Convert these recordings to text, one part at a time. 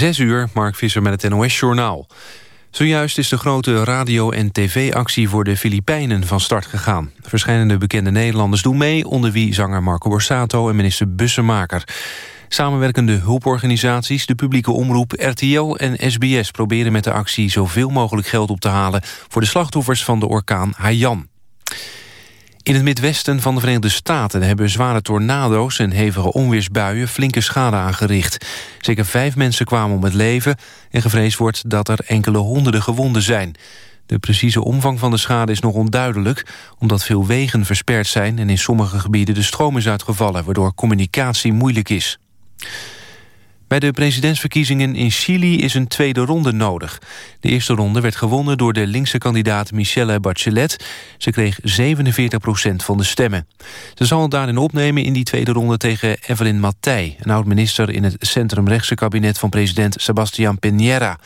Zes uur, Mark Visser met het NOS-journaal. Zojuist is de grote radio- en tv-actie voor de Filipijnen van start gegaan. Verschillende bekende Nederlanders doen mee... onder wie zanger Marco Borsato en minister Bussemaker. Samenwerkende hulporganisaties, de publieke omroep, RTL en SBS... proberen met de actie zoveel mogelijk geld op te halen... voor de slachtoffers van de orkaan Haiyan. In het midwesten van de Verenigde Staten hebben zware tornado's en hevige onweersbuien flinke schade aangericht. Zeker vijf mensen kwamen om het leven en gevreesd wordt dat er enkele honderden gewonden zijn. De precieze omvang van de schade is nog onduidelijk... omdat veel wegen versperd zijn en in sommige gebieden de stroom is uitgevallen... waardoor communicatie moeilijk is. Bij de presidentsverkiezingen in Chili is een tweede ronde nodig. De eerste ronde werd gewonnen door de linkse kandidaat Michelle Bachelet. Ze kreeg 47 procent van de stemmen. Ze zal het daarin opnemen in die tweede ronde tegen Evelyn Matthij... een oud-minister in het centrumrechtse kabinet van president Sebastián Piñera.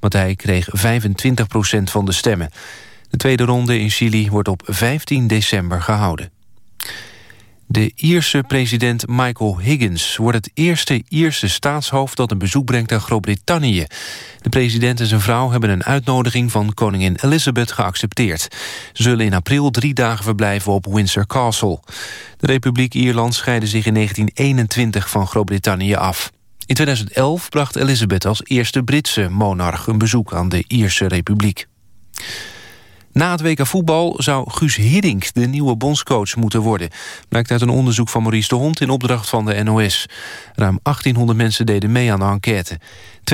Matthij kreeg 25 procent van de stemmen. De tweede ronde in Chili wordt op 15 december gehouden. De Ierse president Michael Higgins wordt het eerste Ierse staatshoofd dat een bezoek brengt aan Groot-Brittannië. De president en zijn vrouw hebben een uitnodiging van koningin Elizabeth geaccepteerd. Ze zullen in april drie dagen verblijven op Windsor Castle. De Republiek Ierland scheidde zich in 1921 van Groot-Brittannië af. In 2011 bracht Elizabeth als eerste Britse monarch een bezoek aan de Ierse Republiek. Na het WK voetbal zou Guus Hiddink de nieuwe bondscoach moeten worden. Blijkt uit een onderzoek van Maurice de Hond in opdracht van de NOS. Ruim 1800 mensen deden mee aan de enquête.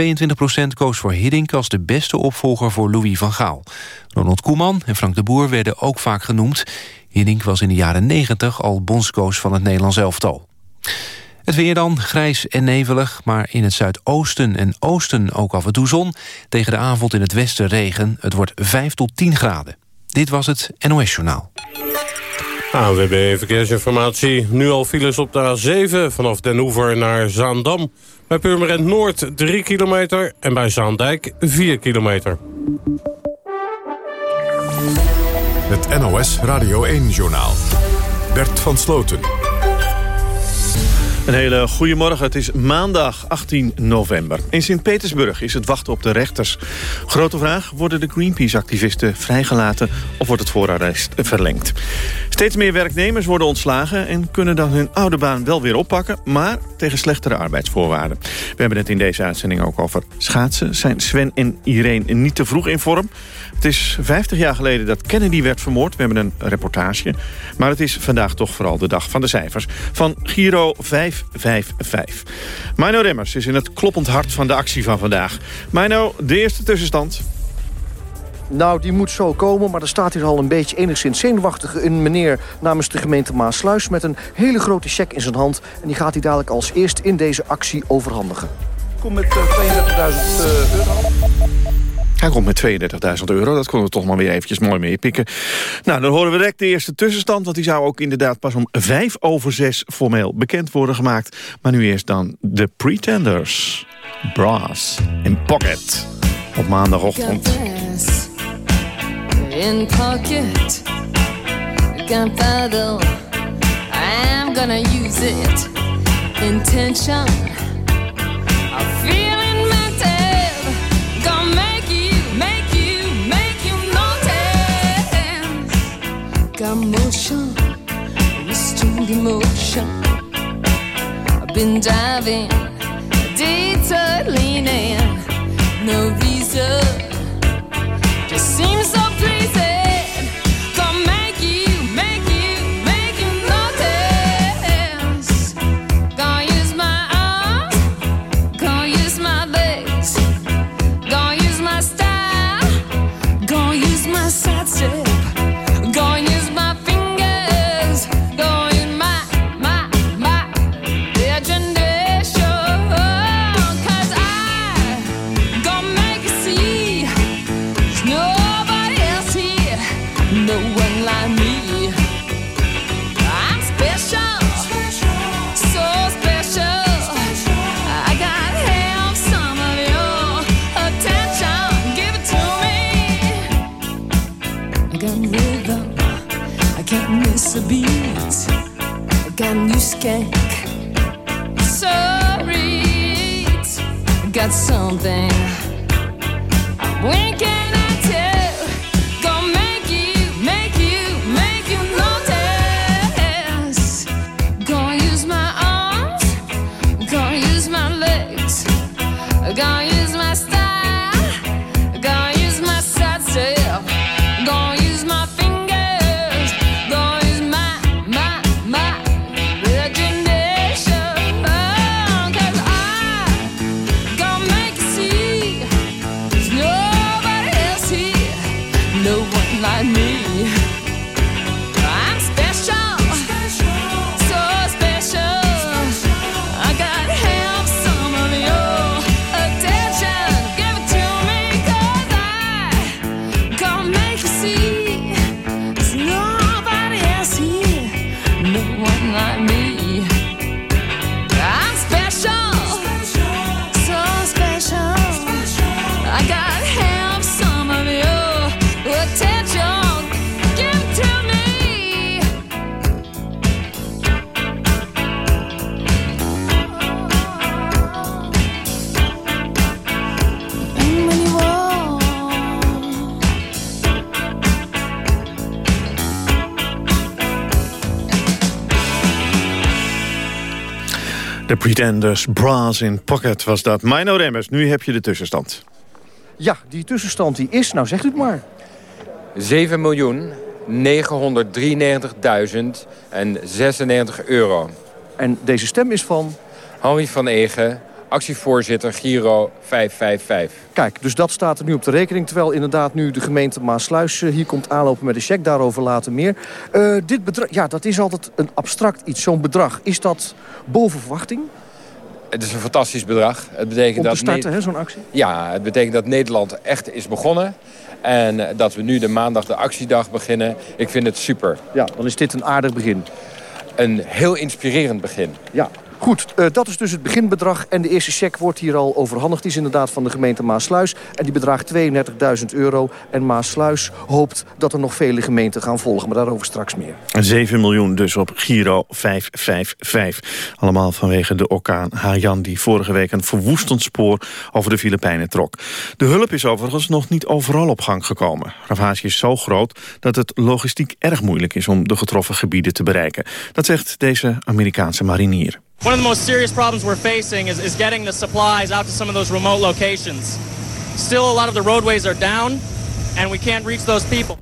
22% koos voor Hiddink als de beste opvolger voor Louis van Gaal. Ronald Koeman en Frank de Boer werden ook vaak genoemd. Hiddink was in de jaren 90 al bondscoach van het Nederlands elftal. Het weer dan, grijs en nevelig, maar in het zuidoosten en oosten ook af en toe zon. Tegen de avond in het westen regen. Het wordt 5 tot 10 graden. Dit was het NOS Journaal. AWB Verkeersinformatie. Nu al files op de A7 vanaf Den Hoever naar Zaandam. Bij Purmerend Noord 3 kilometer en bij Zaandijk 4 kilometer. Het NOS Radio 1-journaal. Bert van Sloten. Een hele goede morgen. Het is maandag 18 november. In Sint-Petersburg is het wachten op de rechters. Grote vraag, worden de Greenpeace-activisten vrijgelaten... of wordt het voorarrest verlengd? Steeds meer werknemers worden ontslagen... en kunnen dan hun oude baan wel weer oppakken... maar tegen slechtere arbeidsvoorwaarden. We hebben het in deze uitzending ook over schaatsen. Zijn Sven en Irene niet te vroeg in vorm? Het is 50 jaar geleden dat Kennedy werd vermoord. We hebben een reportage. Maar het is vandaag toch vooral de dag van de cijfers. Van Giro 555. Mino Remmers is in het kloppend hart van de actie van vandaag. Mino, de eerste tussenstand. Nou, die moet zo komen, maar er staat hier al een beetje enigszins zenuwachtig... een meneer namens de gemeente Maasluis... met een hele grote cheque in zijn hand. En die gaat hij dadelijk als eerst in deze actie overhandigen. Kom met 32.000 uh, euro. Hij komt met 32.000 euro. Dat konden we toch maar weer eventjes mooi meepikken. Nou, dan horen we direct de eerste tussenstand. Want die zou ook inderdaad pas om vijf over zes formeel bekend worden gemaakt. Maar nu eerst dan The Pretenders. Brass in Pocket. Op maandagochtend. In pocket. Gunpowder. I'm gonna use it. Intention. Diving, De Pretenders, Brass in Pocket was dat. Mino Remmers, nu heb je de tussenstand. Ja, die tussenstand die is, nou zegt u het maar. 7 miljoen 993.000 en 96 euro. En deze stem is van... Henry van Egen, actievoorzitter Giro 555. Kijk, dus dat staat er nu op de rekening. Terwijl inderdaad nu de gemeente Maasluis eh, hier komt aanlopen met een cheque. Daarover later meer. Eh, dit bedrag, ja, dat is altijd een abstract iets, zo'n bedrag. Is dat boven verwachting Het is een fantastisch bedrag. Het betekent om te dat starten, Ne- zo'n actie? Ja, het betekent dat Nederland echt is begonnen. En dat we nu de maandag de actiedag beginnen. Ik vind het super. Ja, dan is dit een aardig begin. Een heel inspirerend begin. Ja. Goed, eh, dat is dus het beginbedrag. En de eerste cheque wordt hier al overhandigd. Die is inderdaad van de gemeente Maasluis. En die bedraagt 32.000 euro. En Maasluis hoopt dat er nog vele gemeenten gaan volgen. Maar daarover straks meer. 7 miljoen dus op Giro 555. Allemaal vanwege de orkaan Haiyan... die vorige week een verwoestend spoor over de Filipijnen trok. De hulp is overigens nog niet overal op gang gekomen. Ravage is zo groot dat het logistiek erg moeilijk is... om de getroffen gebieden te bereiken. Dat zegt deze Amerikaanse marinier. One of the most serious problems we're facing is, is getting the supplies out to some of those remote locations. Still, a lot of the roadways are down, and we can't reach those people.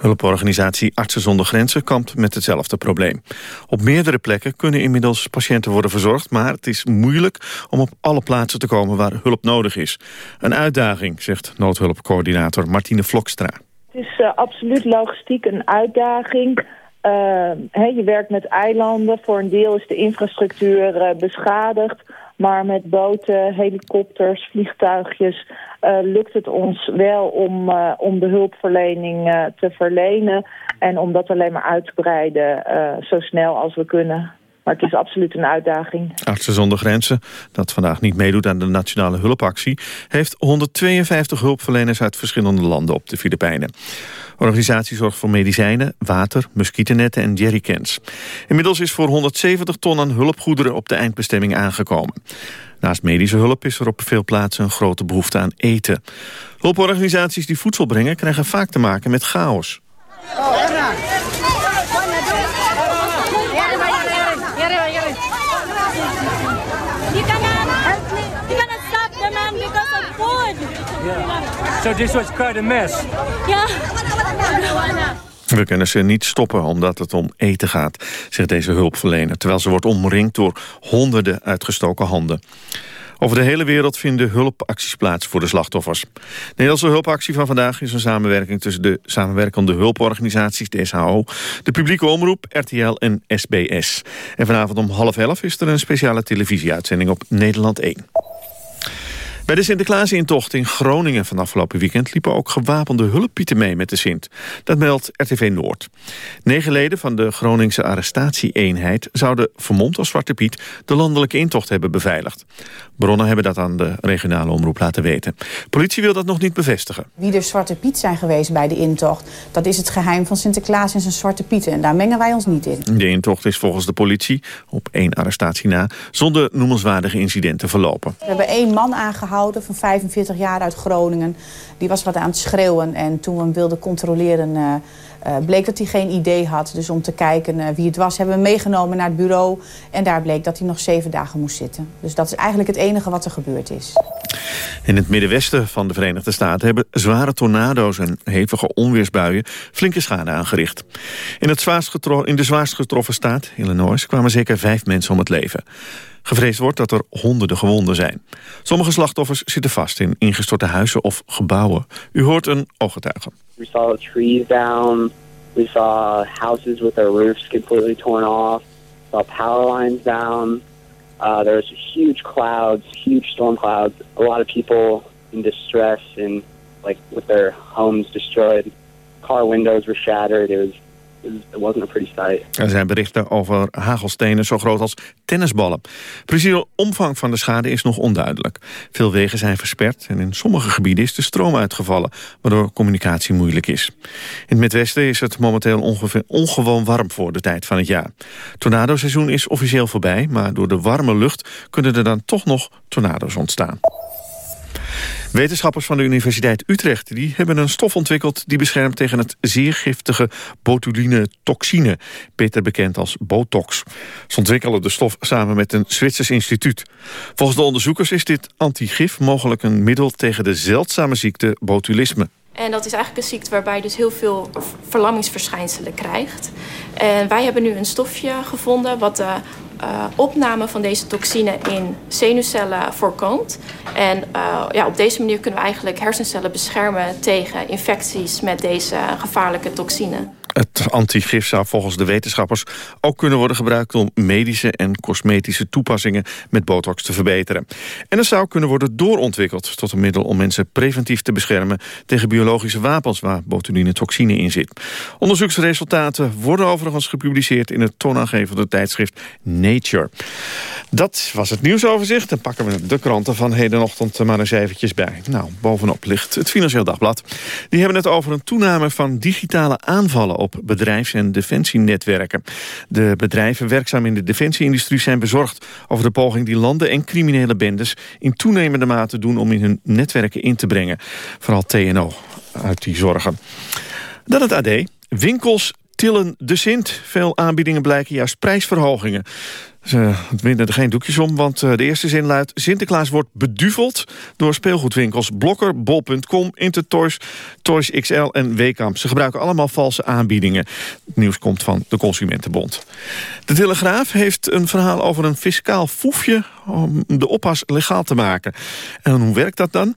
Hulporganisatie Artsen zonder Grenzen kampt met hetzelfde probleem. Op meerdere plekken kunnen inmiddels patiënten worden verzorgd... maar het is moeilijk om op alle plaatsen te komen waar hulp nodig is. Een uitdaging, zegt noodhulpcoördinator Martine Vlokstra. Het is eh, absoluut logistiek een uitdaging. Eh, hè, je werkt met eilanden. Voor een deel is de infrastructuur eh, beschadigd. Maar met boten, helikopters, vliegtuigjes... eh, lukt het ons wel om, eh, om de hulpverlening te verlenen... en om dat alleen maar uit te breiden zo snel als we kunnen. Maar het is absoluut een uitdaging. Artsen zonder Grenzen, dat vandaag niet meedoet aan de nationale hulpactie... heeft 152 hulpverleners uit verschillende landen op de Filipijnen. De organisatie zorgt voor medicijnen, water, muskietennetten en jerrycans. Inmiddels is voor 170 ton aan hulpgoederen op de eindbestemming aangekomen. Naast medische hulp is er op veel plaatsen een grote behoefte aan eten. Hulporganisaties die voedsel brengen krijgen vaak te maken met chaos. So this was quite a mess. Yeah. We kunnen ze niet stoppen omdat het om eten gaat, zegt deze hulpverlener... terwijl ze wordt omringd door honderden uitgestoken handen. Over de hele wereld vinden hulpacties plaats voor de slachtoffers. De Nederlandse hulpactie van vandaag is een samenwerking... tussen de samenwerkende hulporganisaties, de SHO... de publieke omroep, RTL en SBS. En vanavond om half elf is er een speciale televisieuitzending op Nederland 1. Bij de Sinterklaasintocht in Groningen van afgelopen weekend... liepen ook gewapende hulppieten mee met de Sint. Dat meldt RTV Noord. Negen leden van de Groningse arrestatieeenheid... zouden vermomd als Zwarte Piet de landelijke intocht hebben beveiligd. Bronnen hebben dat aan de regionale omroep laten weten. Politie wil dat nog niet bevestigen. Wie de Zwarte Piet zijn geweest bij de intocht... dat is het geheim van Sinterklaas en zijn Zwarte Pieten. En daar mengen wij ons niet in. De intocht is volgens de politie, op één arrestatie na... zonder noemenswaardige incidenten verlopen. We hebben één man aangehouden van 45 jaar uit Groningen. Die was wat aan het schreeuwen en toen we hem wilden controleren... eh, eh, bleek dat hij geen idee had. Dus om te kijken eh, wie het was, hebben we meegenomen naar het bureau. En daar bleek dat hij nog zeven dagen moest zitten. Dus dat is eigenlijk het enige wat er gebeurd is. In het middenwesten van de Verenigde Staten hebben zware tornado's en hevige onweersbuien flinke schade aangericht. In, het zwaarst in de zwaarst getroffen staat, Illinois, kwamen zeker vijf mensen om het leven. Gevreesd wordt dat er honderden gewonden zijn. Sommige slachtoffers zitten vast in ingestorte huizen of gebouwen. U hoort een ooggetuige. We saw trees down. We saw houses with their roofs completely torn off. Saw power lines down. Uh, there was huge clouds, huge storm clouds. A lot of people in distress and like with their homes destroyed. Car windows were shattered. It was Er zijn berichten over hagelstenen zo groot als tennisballen. Precieze omvang van de schade is nog onduidelijk. Veel wegen zijn versperd en in sommige gebieden is de stroom uitgevallen... waardoor communicatie moeilijk is. In het Midwesten is het momenteel ongeveer ongewoon warm voor de tijd van het jaar. Tornadoseizoen is officieel voorbij, maar door de warme lucht... kunnen er dan toch nog tornado's ontstaan. Wetenschappers van de Universiteit Utrecht die hebben een stof ontwikkeld... die beschermt tegen het zeer giftige botuline-toxine, beter bekend als botox. Ze ontwikkelen de stof samen met een Zwitsers instituut. Volgens de onderzoekers is dit antigif mogelijk een middel... tegen de zeldzame ziekte botulisme. En dat is eigenlijk een ziekte waarbij je dus heel veel verlammingsverschijnselen krijgt. En wij hebben nu een stofje gevonden wat de uh, opname van deze toxine in zenuwcellen voorkomt. En uh, ja, op deze manier kunnen we eigenlijk hersencellen beschermen tegen infecties met deze gevaarlijke toxine. Het antigif zou volgens de wetenschappers ook kunnen worden gebruikt om medische en cosmetische toepassingen met botox te verbeteren. En het zou kunnen worden doorontwikkeld tot een middel om mensen preventief te beschermen tegen biologische wapens waar botuline toxine in zit. Onderzoeksresultaten worden overigens gepubliceerd in het toonaangevende tijdschrift Nature. Dat was het nieuwsoverzicht. Dan pakken we de kranten van hedenochtend maar eens eventjes bij. Nou, bovenop ligt het Financieel Dagblad. Die hebben het over een toename van digitale aanvallen op bedrijfs- en defensienetwerken. De bedrijven werkzaam in de defensieindustrie zijn bezorgd over de poging die landen en criminele bendes in toenemende mate doen om in hun netwerken in te brengen. Vooral TNO uit die zorgen. Dan het AD. Winkels tillen de Sint. Veel aanbiedingen blijken juist prijsverhogingen. Ze winnen er geen doekjes om, want de eerste zin luidt... Sinterklaas wordt beduveld door speelgoedwinkels Blokker, Bol.com, Intertoys, Toys XL en Wekamp. Ze gebruiken allemaal valse aanbiedingen. Het nieuws komt van de Consumentenbond. De Telegraaf heeft een verhaal over een fiscaal foefje... om de oppas legaal te maken. En hoe werkt dat dan?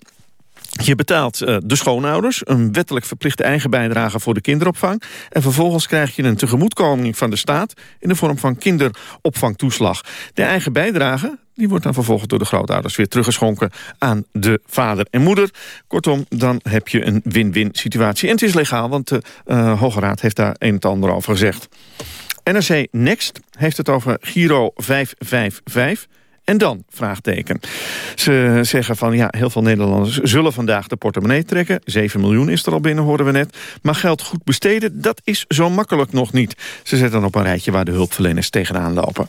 Je betaalt uh, de schoonouders een wettelijk verplichte eigen bijdrage voor de kinderopvang. En vervolgens krijg je een tegemoetkoming van de staat in de vorm van kinderopvangtoeslag. De eigen bijdrage die wordt dan vervolgens door de grootouders weer teruggeschonken aan de vader en moeder. Kortom, dan heb je een win-win situatie. En het is legaal, want de uh, Hoge Raad heeft daar een en ander over gezegd. NRC Next heeft het over Giro 555... En dan? Vraagteken. Ze zeggen van ja, heel veel Nederlanders zullen vandaag de portemonnee trekken. 7 miljoen is er al binnen, hoorden we net. Maar geld goed besteden, dat is zo makkelijk nog niet. Ze zetten op een rijtje waar de hulpverleners tegenaan lopen.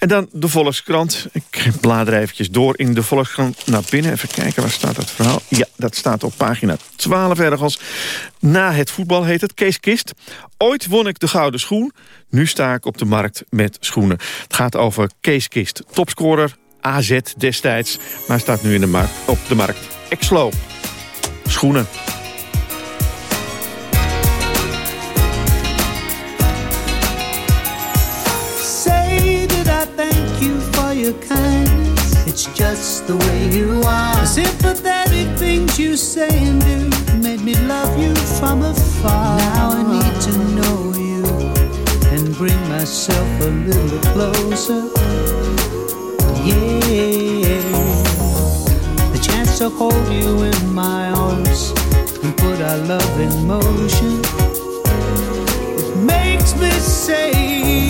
En dan de Volkskrant. Ik blader eventjes door in de Volkskrant naar binnen. Even kijken, waar staat dat verhaal? Ja, dat staat op pagina 12 ergens. Na het voetbal heet het Kees Kist. Ooit won ik de gouden schoen. Nu sta ik op de markt met schoenen. Het gaat over Kees Kist. Topscorer, AZ destijds. Maar staat nu in de markt, op de markt. Exlo. Schoenen. Your kindness. It's just the way you are. The Sympathetic things you say and do made me love you from afar. Now I need to know you and bring myself a little closer. Yeah. The chance to hold you in my arms and put our love in motion. It makes me say,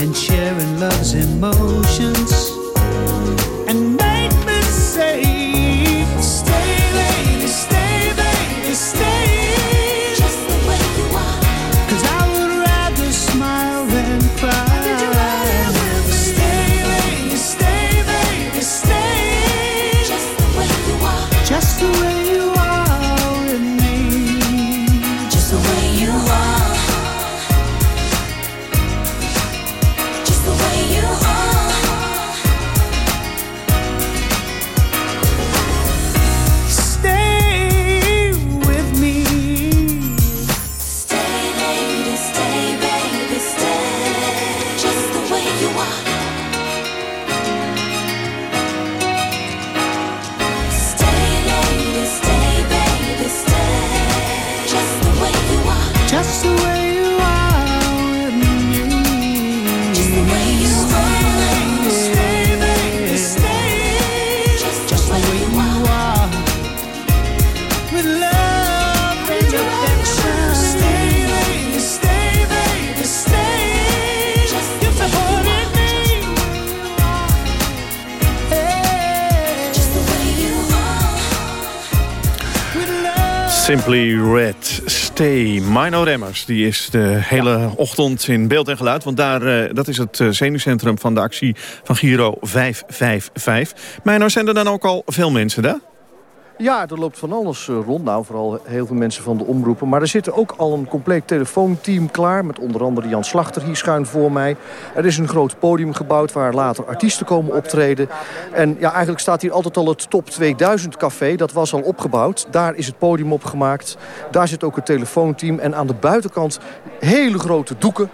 and sharing love's emotions Red, Stay. Mino Remmers, die is de hele ochtend in beeld en geluid. Want daar, eh, dat is het eh, zenuwcentrum van de actie van Giro 555. Mino, zijn er dan ook al veel mensen daar? Ja, er loopt van alles eh, rond. Nou, vooral heel veel mensen van de omroepen. Maar er zit ook al een compleet telefoonteam klaar. Met onder andere Jan Slachter hier schuin voor mij. Er is een groot podium gebouwd waar later artiesten komen optreden. En ja, eigenlijk staat hier altijd al het Top 2000 café. Dat was al opgebouwd. Daar is het podium opgemaakt. Daar zit ook het telefoonteam. En aan de buitenkant hele grote doeken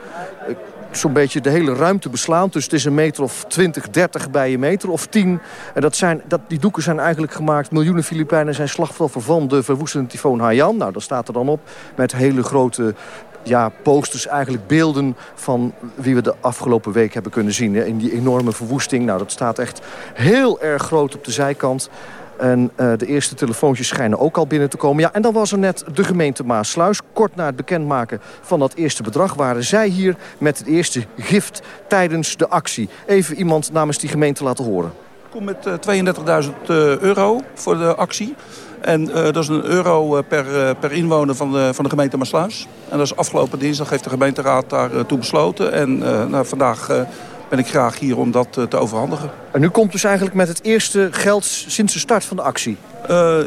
Eh, zo'n beetje de hele ruimte beslaan. Dus het is een meter of 20, 30 bij een meter of 10. En dat zijn, dat, die doeken zijn eigenlijk gemaakt... miljoenen Filipijnen zijn slachtoffer van de verwoestende tyfoon Haiyan. Nou, dat staat er dan op met hele grote ja, posters, eigenlijk beelden van wie we de afgelopen week hebben kunnen zien. In die enorme verwoesting. Nou, dat staat echt heel erg groot op de zijkant. En eh, de eerste telefoontjes schijnen ook al binnen te komen. Ja, en dan was er net de gemeente Maasluis. Kort na het bekendmaken van dat eerste bedrag... waren zij hier met het eerste gift tijdens de actie. Even iemand namens die gemeente laten horen. Ik kom met eh, 32.000 eh, euro voor de actie. En eh, dat is een euro eh, per, eh, per inwoner van de, van de gemeente Maasluis. En dat is afgelopen dinsdag heeft de gemeenteraad daartoe besloten. En eh, nou, vandaag eh, ben ik graag hier om dat eh, te overhandigen. En nu komt dus eigenlijk met het eerste geld sinds de start van de actie. Eh,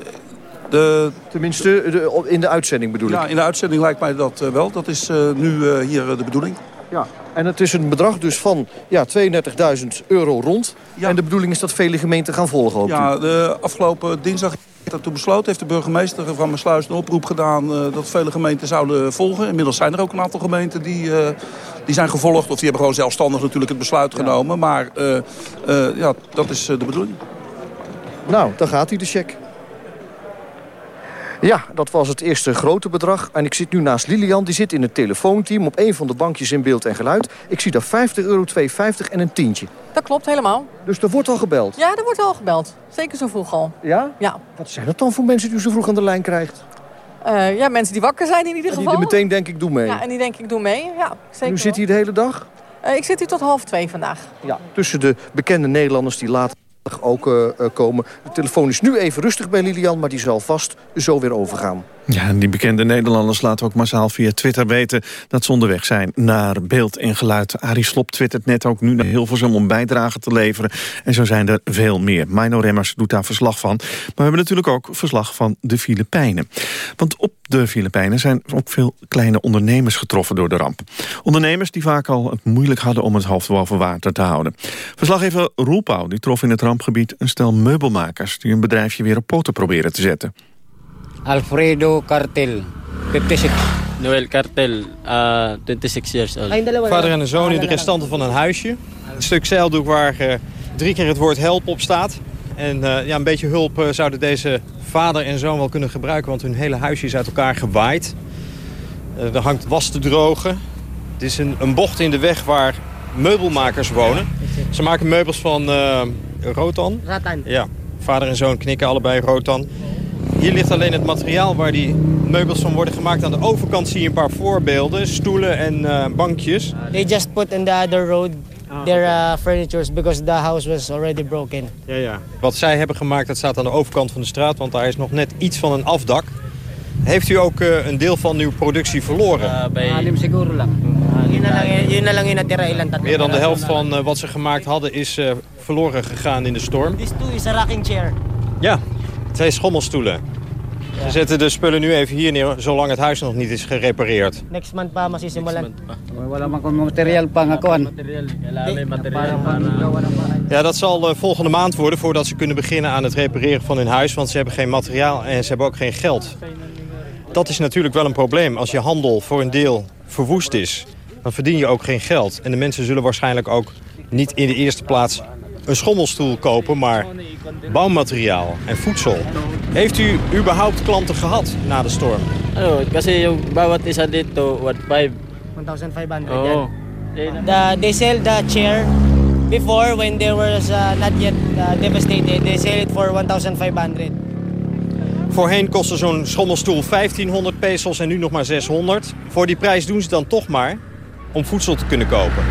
de... Tenminste, de- in de uitzending bedoel ik. Ja, in de uitzending lijkt mij dat eh, wel. Dat is nu hier de bedoeling. Ja, en het is een bedrag dus van ja, 32.000 euro rond. En de bedoeling is dat vele gemeenten gaan volgen. u? Ja, de afgelopen dinsdag dat toen besloten heeft de burgemeester van Maasluis een oproep gedaan eh, dat vele gemeenten zouden volgen. Inmiddels zijn er ook een aantal gemeenten die, eh, die zijn gevolgd. Of die hebben gewoon zelfstandig natuurlijk het besluit genomen. Maar eh, ja, dat is de bedoeling. Nou, dan gaat hij de cheque. Ja, dat was het eerste grote bedrag. En ik zit nu naast Lilian, die zit in het telefoonteam... op een van de bankjes in beeld en geluid. Ik zie daar 50 euro, 2,50 en een tientje. Dat klopt helemaal. Dus er wordt al gebeld? Ja, er wordt al gebeld. Zeker zo vroeg al. Ja? Ja. Wat zijn dat dan voor mensen die u zo vroeg aan de lijn krijgt? Eh, ja, mensen die wakker zijn in ieder En die geval. er meteen denk ik, doe mee. Ja, en die denk ik doe mee. Ja, zeker u zit hier de hele dag? Eh, ik zit hier tot half twee vandaag. Ja. Tussen de bekende Nederlanders die later ook eh, eh, komen. De telefoon is nu even rustig bij Lilian, maar die zal vast zo weer overgaan. Ja, en die bekende Nederlanders laten ook massaal via Twitter weten... dat ze onderweg zijn naar beeld en geluid. Arie Slop twittert net ook nu naar Hilversum om bijdrage te leveren. En zo zijn er veel meer. Mino Remmers doet daar verslag van. Maar we hebben natuurlijk ook verslag van de Filipijnen. Want op de Filipijnen zijn ook veel kleine ondernemers getroffen door de ramp. Ondernemers die vaak al het moeilijk hadden om het hoofd boven water te houden. Verslaggever Roel Pauw die trof in het rampgebied een stel meubelmakers... die hun bedrijfje weer op poten proberen te zetten. Alfredo Cartel, 56. Noel Cartel, uh, 26 years old. Vader en een zoon in de restanten van een huisje. Een stuk zeildoek waar uh, drie keer het woord help op staat. En uh, ja, een beetje hulp uh, zouden deze vader en zoon wel kunnen gebruiken... want hun hele huisje is uit elkaar gewaaid. Uh, er hangt was te drogen. Het is een, een bocht in de weg waar meubelmakers wonen. Ze maken meubels van rotan. Ratan. Ja, vader en zoon knikken allebei rotan. Hier ligt alleen het materiaal waar die meubels van worden gemaakt. Aan de overkant zie je een paar voorbeelden, stoelen en uh, bankjes. They just put in the other road their uh, furnitures because the house was already broken. Ja, ja. Wat zij hebben gemaakt, dat staat aan de overkant van de straat, want daar is nog net iets van een afdak. Heeft u ook uh, een deel van uw productie verloren? Uh, bij... Siguro lang. Meer dan de helft van uh, wat ze gemaakt hadden is uh, verloren gegaan in de storm. This too is a rocking chair. Ja, twee schommelstoelen. Ze zetten de spullen nu even hier neer, zolang het huis nog niet is gerepareerd. Next month pa masisimulan. Wala man kung materiaal pa nga kuan. Ja, dat zal uh, volgende maand worden voordat ze kunnen beginnen aan het repareren van hun huis. Want ze hebben geen materiaal en ze hebben ook geen geld. Dat is natuurlijk wel een probleem. Als je handel voor een deel verwoest is, dan verdien je ook geen geld. En de mensen zullen waarschijnlijk ook niet in de eerste plaats een schommelstoel kopen, maar bouwmateriaal en voedsel. Heeft u überhaupt klanten gehad na de storm? Ano, kasi yung bawat isa dito, what, 5? 1,500 oh. The, they sell the chair before when they was uh, not yet uh, devastated. They sell it for 1,500. Voorheen kostte zo'n schommelstoel 1500 pesos en nu nog maar 600. Voor die prijs doen ze dan toch maar om voedsel te kunnen kopen.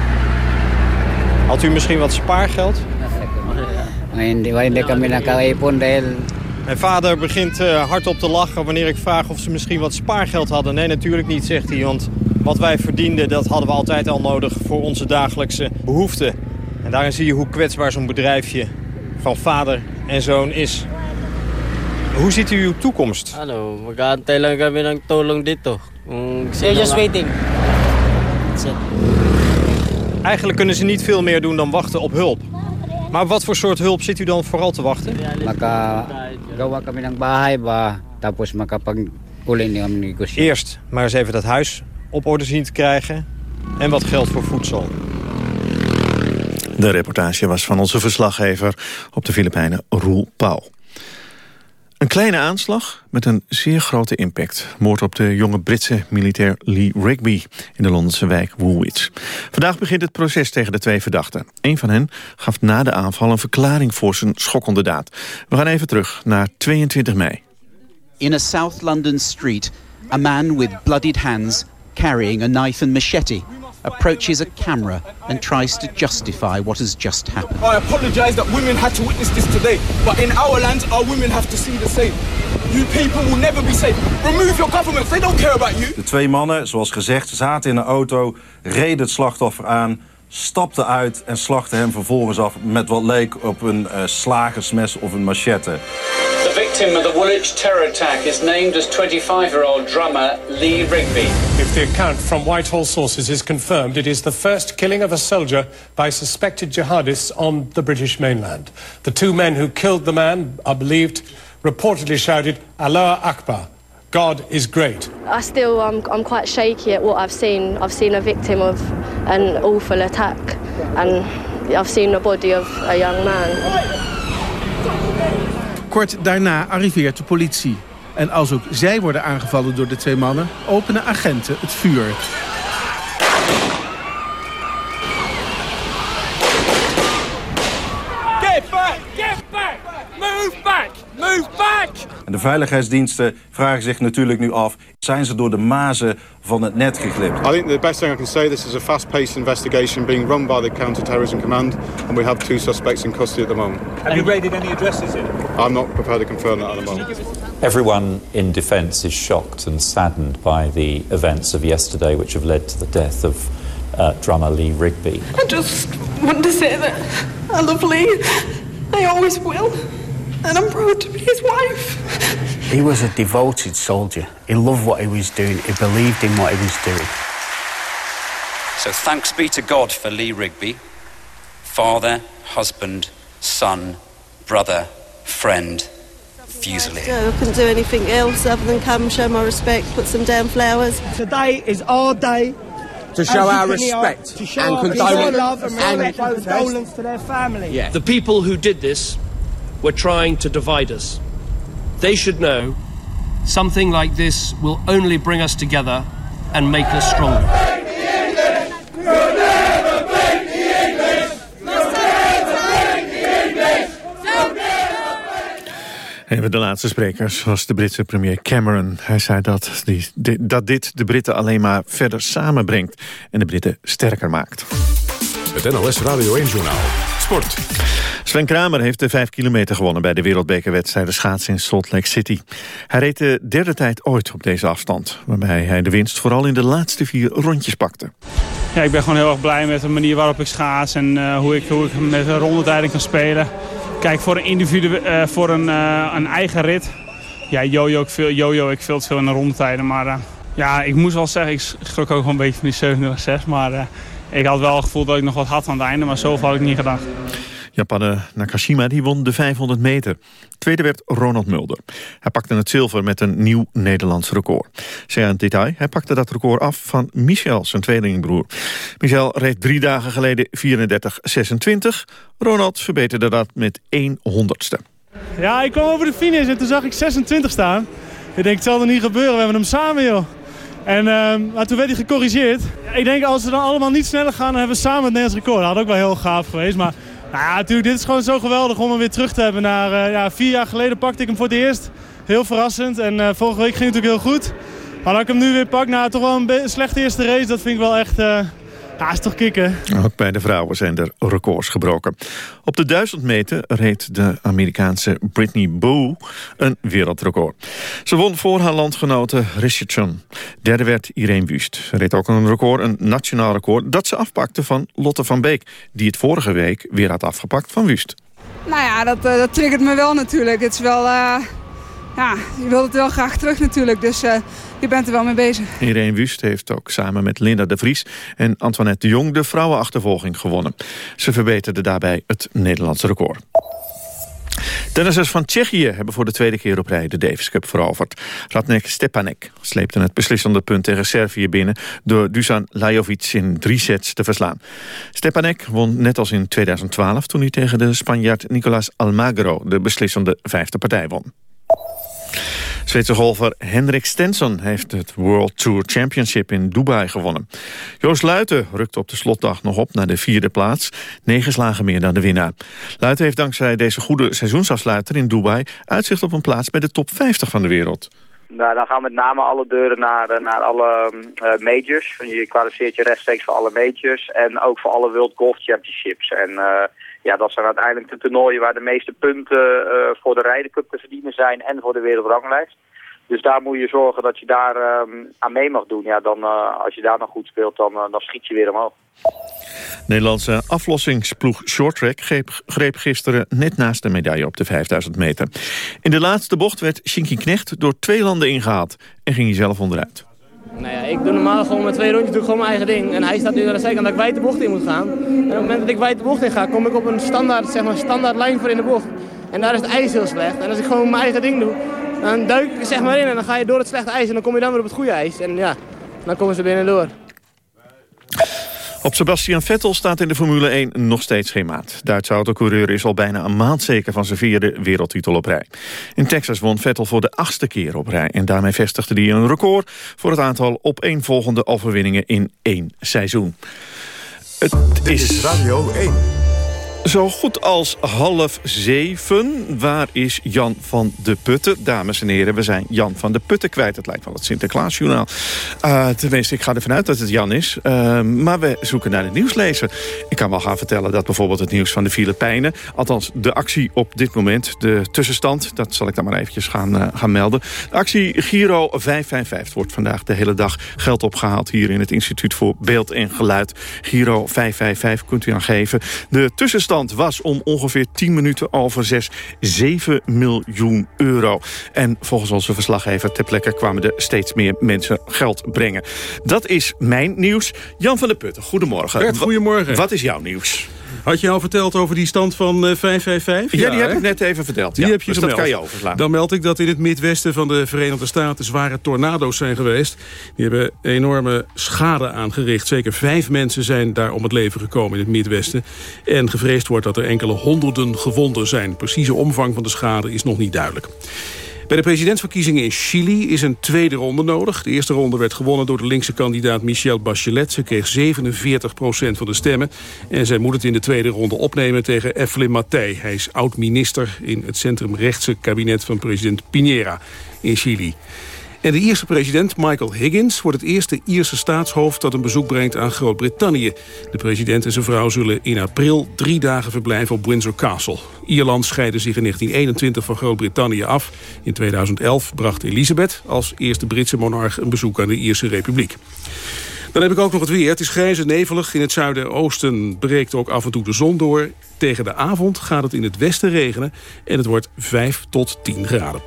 Had u misschien wat spaargeld? Hindi, hindi kami nakaipon dahil... Mijn vader begint uh, hardop te lachen wanneer ik vraag of ze misschien wat spaargeld hadden. Nee, natuurlijk niet, zegt hij. Want wat wij verdienden, dat hadden we altijd al nodig voor onze dagelijkse behoeften. En daarin zie je hoe kwetsbaar zo'n bedrijfje van vader en zoon is. Hoe ziet u uw toekomst? Ano, mag-aantay lang kami ng tulong dito. They're just waiting. Eigenlijk kunnen ze niet veel meer doen dan wachten op hulp. Maar wat voor soort hulp zit u dan vooral te wachten? Makagawa kami ng bahay ba, tapos makapag-uli ni kami negosyo. Eerst maar eens even dat huis op orde zien te krijgen en wat geld voor voedsel. De reportage was van onze verslaggever op de Filipijnen, Roel Pauw. Een kleine aanslag met een zeer grote impact. Moord op de jonge Britse militair Lee Rigby in de Londense wijk Woolwich. Vandaag begint het proces tegen de twee verdachten. Een van hen gaf na de aanval een verklaring voor zijn schokkende daad. We gaan even terug naar 22 mei. In a South London street, a man with bloodied hands carrying a knife and machete approaches a camera and tries to justify what has just happened. I apologize that women had to witness this today, but in our land, our women have to see the same. You people will never be safe. Remove your governments, they don't care about you. De twee mannen, zoals gezegd, zaten in een auto, reden het slachtoffer aan, stapten uit en slachten hem vervolgens af met wat leek op een uh, slagersmes of een machette. The victim of the Woolwich terror attack is named as 25-year-old drummer Lee Rigby. If the account from Whitehall sources is confirmed, it is the first killing of a soldier by suspected jihadists on the British mainland. The two men who killed the man are believed reportedly shouted, Allah Akbar, God is great. I still, I'm, I'm quite shaky at what I've seen. I've seen a victim of an awful attack and I've seen the body of a young man. Kort daarna arriveert de politie. En als ook zij worden aangevallen door de twee mannen, openen agenten het vuur. Get back! Get back! Move back! Move back! En de veiligheidsdiensten vragen zich natuurlijk nu af... zijn ze door de mazen van het net geglipt? I think the best thing I can say, this is a fast-paced investigation being run by the Counter-Terrorism Command, and we have two suspects in custody at the moment. Have you raided any addresses here? I'm not prepared to confirm that at the moment. Everyone in defence is shocked and saddened by the events of yesterday, which have led to the death of uh, drummer Lee Rigby. I just want to say that I love Lee. I always will. And I'm proud to be his wife. He was a devoted soldier. He loved what he was doing. He believed in what he was doing. So thanks be to God for Lee Rigby, father, husband, son, brother, friend, Fusilier. I couldn't do anything else other than come show my respect, put some down flowers. Today is our day to show our you can hear, respect to show and our condolence love and, and respect and condolence to their family. Yeah. The people who did this were trying to divide us. They should know something like this will only bring us together and make us stronger. Even de laatste sprekers was de Britse premier Cameron. Hij zei dat, die, dat dit de Britten alleen maar verder samenbrengt... en de Britten sterker maakt. Het NLS Radio 1-journaal. Sport. Sven Kramer heeft de 5 kilometer gewonnen... bij de wereldbekerwedstrijden schaatsen in Salt Lake City. Hij reed de derde tijd ooit op deze afstand... waarbij hij de winst vooral in de laatste vier rondjes pakte. Ja, ik ben gewoon heel erg blij met de manier waarop ik schaats en eh, hoe, ik, hoe ik met een rondetijding kan spelen. Kijk, voor een individu eh, voor een, eh, een eigen rit. Ja, jojo ik, veel, jojo ik veel te veel in de rondetijden. Maar eh, ja, ik moet wel zeggen, ik schrok ook wel een beetje van die 27-6. Maar ik had wel het gevoel dat ik nog wat had aan het einde, maar zoveel had ik niet gedacht. Japaner Nakashima die won de 500 meter. Tweede werd Ronald Mulder. Hij pakte het zilver met een nieuw Nederlands record. Zeer een detail, hij pakte dat record af van Michel, zijn tweelingbroer. Michel reed drie dagen geleden 34-26. Ronald verbeterde dat met 1 honderdste. Ja, ik kwam over de finish en toen zag ik 26 staan. Ik denk, het zal er niet gebeuren, we hebben hem samen, joh. En, ehm, maar toen werd hij gecorrigeerd. Ik denk, als we dan allemaal niet sneller gaan, dan hebben we samen het Nederlands record. Dat had ook wel heel gaaf geweest, maar... Nou ja, natuurlijk, dit is gewoon zo geweldig om hem weer terug te hebben. Naar, eh, ja, vier jaar geleden pakte ik hem voor het eerst. Heel verrassend. En eh, vorige week ging het natuurlijk heel goed. Maar dat ik hem nu weer pak, na toch wel een slechte eerste race, dat vind ik wel echt... ja, is toch kicken. Ook bij de vrouwen zijn er records gebroken. Op de 1000 meter reed de Amerikaanse Brittany Bowe een wereldrecord. Ze won voor haar landgenote Richardson. Derde werd Irene Wust. Ze reed ook een record, een nationaal record... dat ze afpakte van Lotte van Beek... die het vorige week weer had afgepakt van Wust. Nou ja, dat, eh, dat triggert me wel natuurlijk. Het is wel, eh, ja, je wilt het wel graag terug natuurlijk. Dus eh, je bent er wel mee bezig. Irene Wust heeft ook samen met Linda de Vries en Antoinette de Jong de vrouwenachtervolging gewonnen. Ze verbeterde daarbij het Nederlandse record. Tennissers van Tsjechië hebben voor de tweede keer op rij de Davis Cup veroverd. Radnek Stepanek sleepte het beslissende punt tegen Servië binnen... door Dusan Lajovic in drie sets te verslaan. Stepanek won net als in 2012 toen hij tegen de Spanjaard Nicolas Almagro... de beslissende vijfde partij won. Zweedse golfer Henrik Stenson heeft het World Tour Championship in Dubai gewonnen. Joost Luiten rukte op de slotdag nog op naar de vierde plaats. Negen slagen meer dan de winnaar. Luiten heeft dankzij deze goede seizoensafsluiter in Dubai... uitzicht op een plaats bij de top 50 van de wereld. Nou, dan gaan met name alle deuren naar, eh, naar alle eh, majors. Je kwalificeert je rechtstreeks voor alle majors en ook voor alle World Golf Championships. En eh, ja, dat zijn uiteindelijk de toernooien waar de meeste punten eh, voor de Ryder Cup te verdienen zijn en voor de wereldranglijst. Dus daar moet je zorgen dat je daar ehm, aan mee mag doen. Ja, dan, eh, als je daar nog goed speelt, dan, eh, dan schiet je weer omhoog. Nederlandse aflossingsploeg Shorttrack greep, greep gisteren net naast de medaille op de 5000 meter. In de laatste bocht werd Shinky Knecht door twee landen ingehaald en ging hij zelf onderuit. Nou ja, ik doe normaal gewoon met twee rondjes doe ik gewoon mijn eigen ding. En hij staat nu aan de zijkant dat ik wijd de bocht in moet gaan. En op het moment dat ik wijd de bocht in ga, kom ik op een standaard, zeg maar, standaard lijn voor in de bocht. En daar is het ijs heel slecht. En als ik gewoon mijn eigen ding doe, dan duik ik zeg maar in en dan ga je door het slechte ijs en dan kom je dan weer op het goede ijs. En ja, dan komen ze binnendoor. Op Sebastian Vettel staat in de Formule 1 nog steeds geen maat. Duitse autocoureur is al bijna een maand zeker van zijn vierde wereldtitel op rij. In Texas won Vettel voor de achtste keer op rij. En daarmee vestigde hij een record voor het aantal opeenvolgende overwinningen in één seizoen. Het Dit is Radio 1. Zo goed als half zeven. Waar is Jan van de Putten? Dames en heren, we zijn Jan van de Putten kwijt. Het lijkt wel het Sinterklaasjournaal. Uh, tenminste, ik ga ervan uit dat het Jan is. Uh, maar we zoeken naar de nieuwslezer. Ik kan wel gaan vertellen dat bijvoorbeeld het nieuws van de Filipijnen... althans de actie op dit moment, de tussenstand... dat zal ik dan maar eventjes gaan, uh, gaan melden. De actie Giro 555 wordt vandaag de hele dag geld opgehaald... hier in het Instituut voor Beeld en Geluid. Giro 555 kunt u aangeven. De tussenstand was om ongeveer 10 minuten over 6 7 miljoen euro. En volgens onze verslaggever ter plekke kwamen er steeds meer mensen geld brengen. Dat is mijn nieuws. Jan van der Putten, goedemorgen. Bert, goedemorgen. Wat is jouw nieuws? Had je al verteld over die stand van uh, 555? Ja, die heb ik net even verteld. Die ja, heb je dus gemeld. dat kan je overslaan. Dan meld ik dat in het Midwesten van de Verenigde Staten... zware tornado's zijn geweest. Die hebben enorme schade aangericht. Zeker vijf mensen zijn daar om het leven gekomen in het Midwesten. En gevreesd wordt dat er enkele honderden gewonden zijn. De precieze omvang van de schade is nog niet duidelijk. Bij de presidentsverkiezingen in Chili is een tweede ronde nodig. De eerste ronde werd gewonnen door de linkse kandidaat Michelle Bachelet. Ze kreeg 47% van de stemmen. En zij moet het in de tweede ronde opnemen tegen Eflin Matthij. Hij is oud-minister in het centrumrechtse kabinet van president Piñera in Chili. En de Ierse president Michael Higgins wordt het eerste Ierse staatshoofd dat een bezoek brengt aan Groot-Brittannië. De president en zijn vrouw zullen in april drie dagen verblijven op Windsor Castle. Ierland scheidde zich in 1921 van Groot-Brittannië af. In 2011 bracht Elisabeth als eerste Britse monarch een bezoek aan de Ierse Republiek. Dan heb ik ook nog het weer. Het is grijs en nevelig. In het zuiden en oosten breekt ook af en toe de zon door. Tegen de avond gaat het in het westen regenen en het wordt 5 tot 10 graden.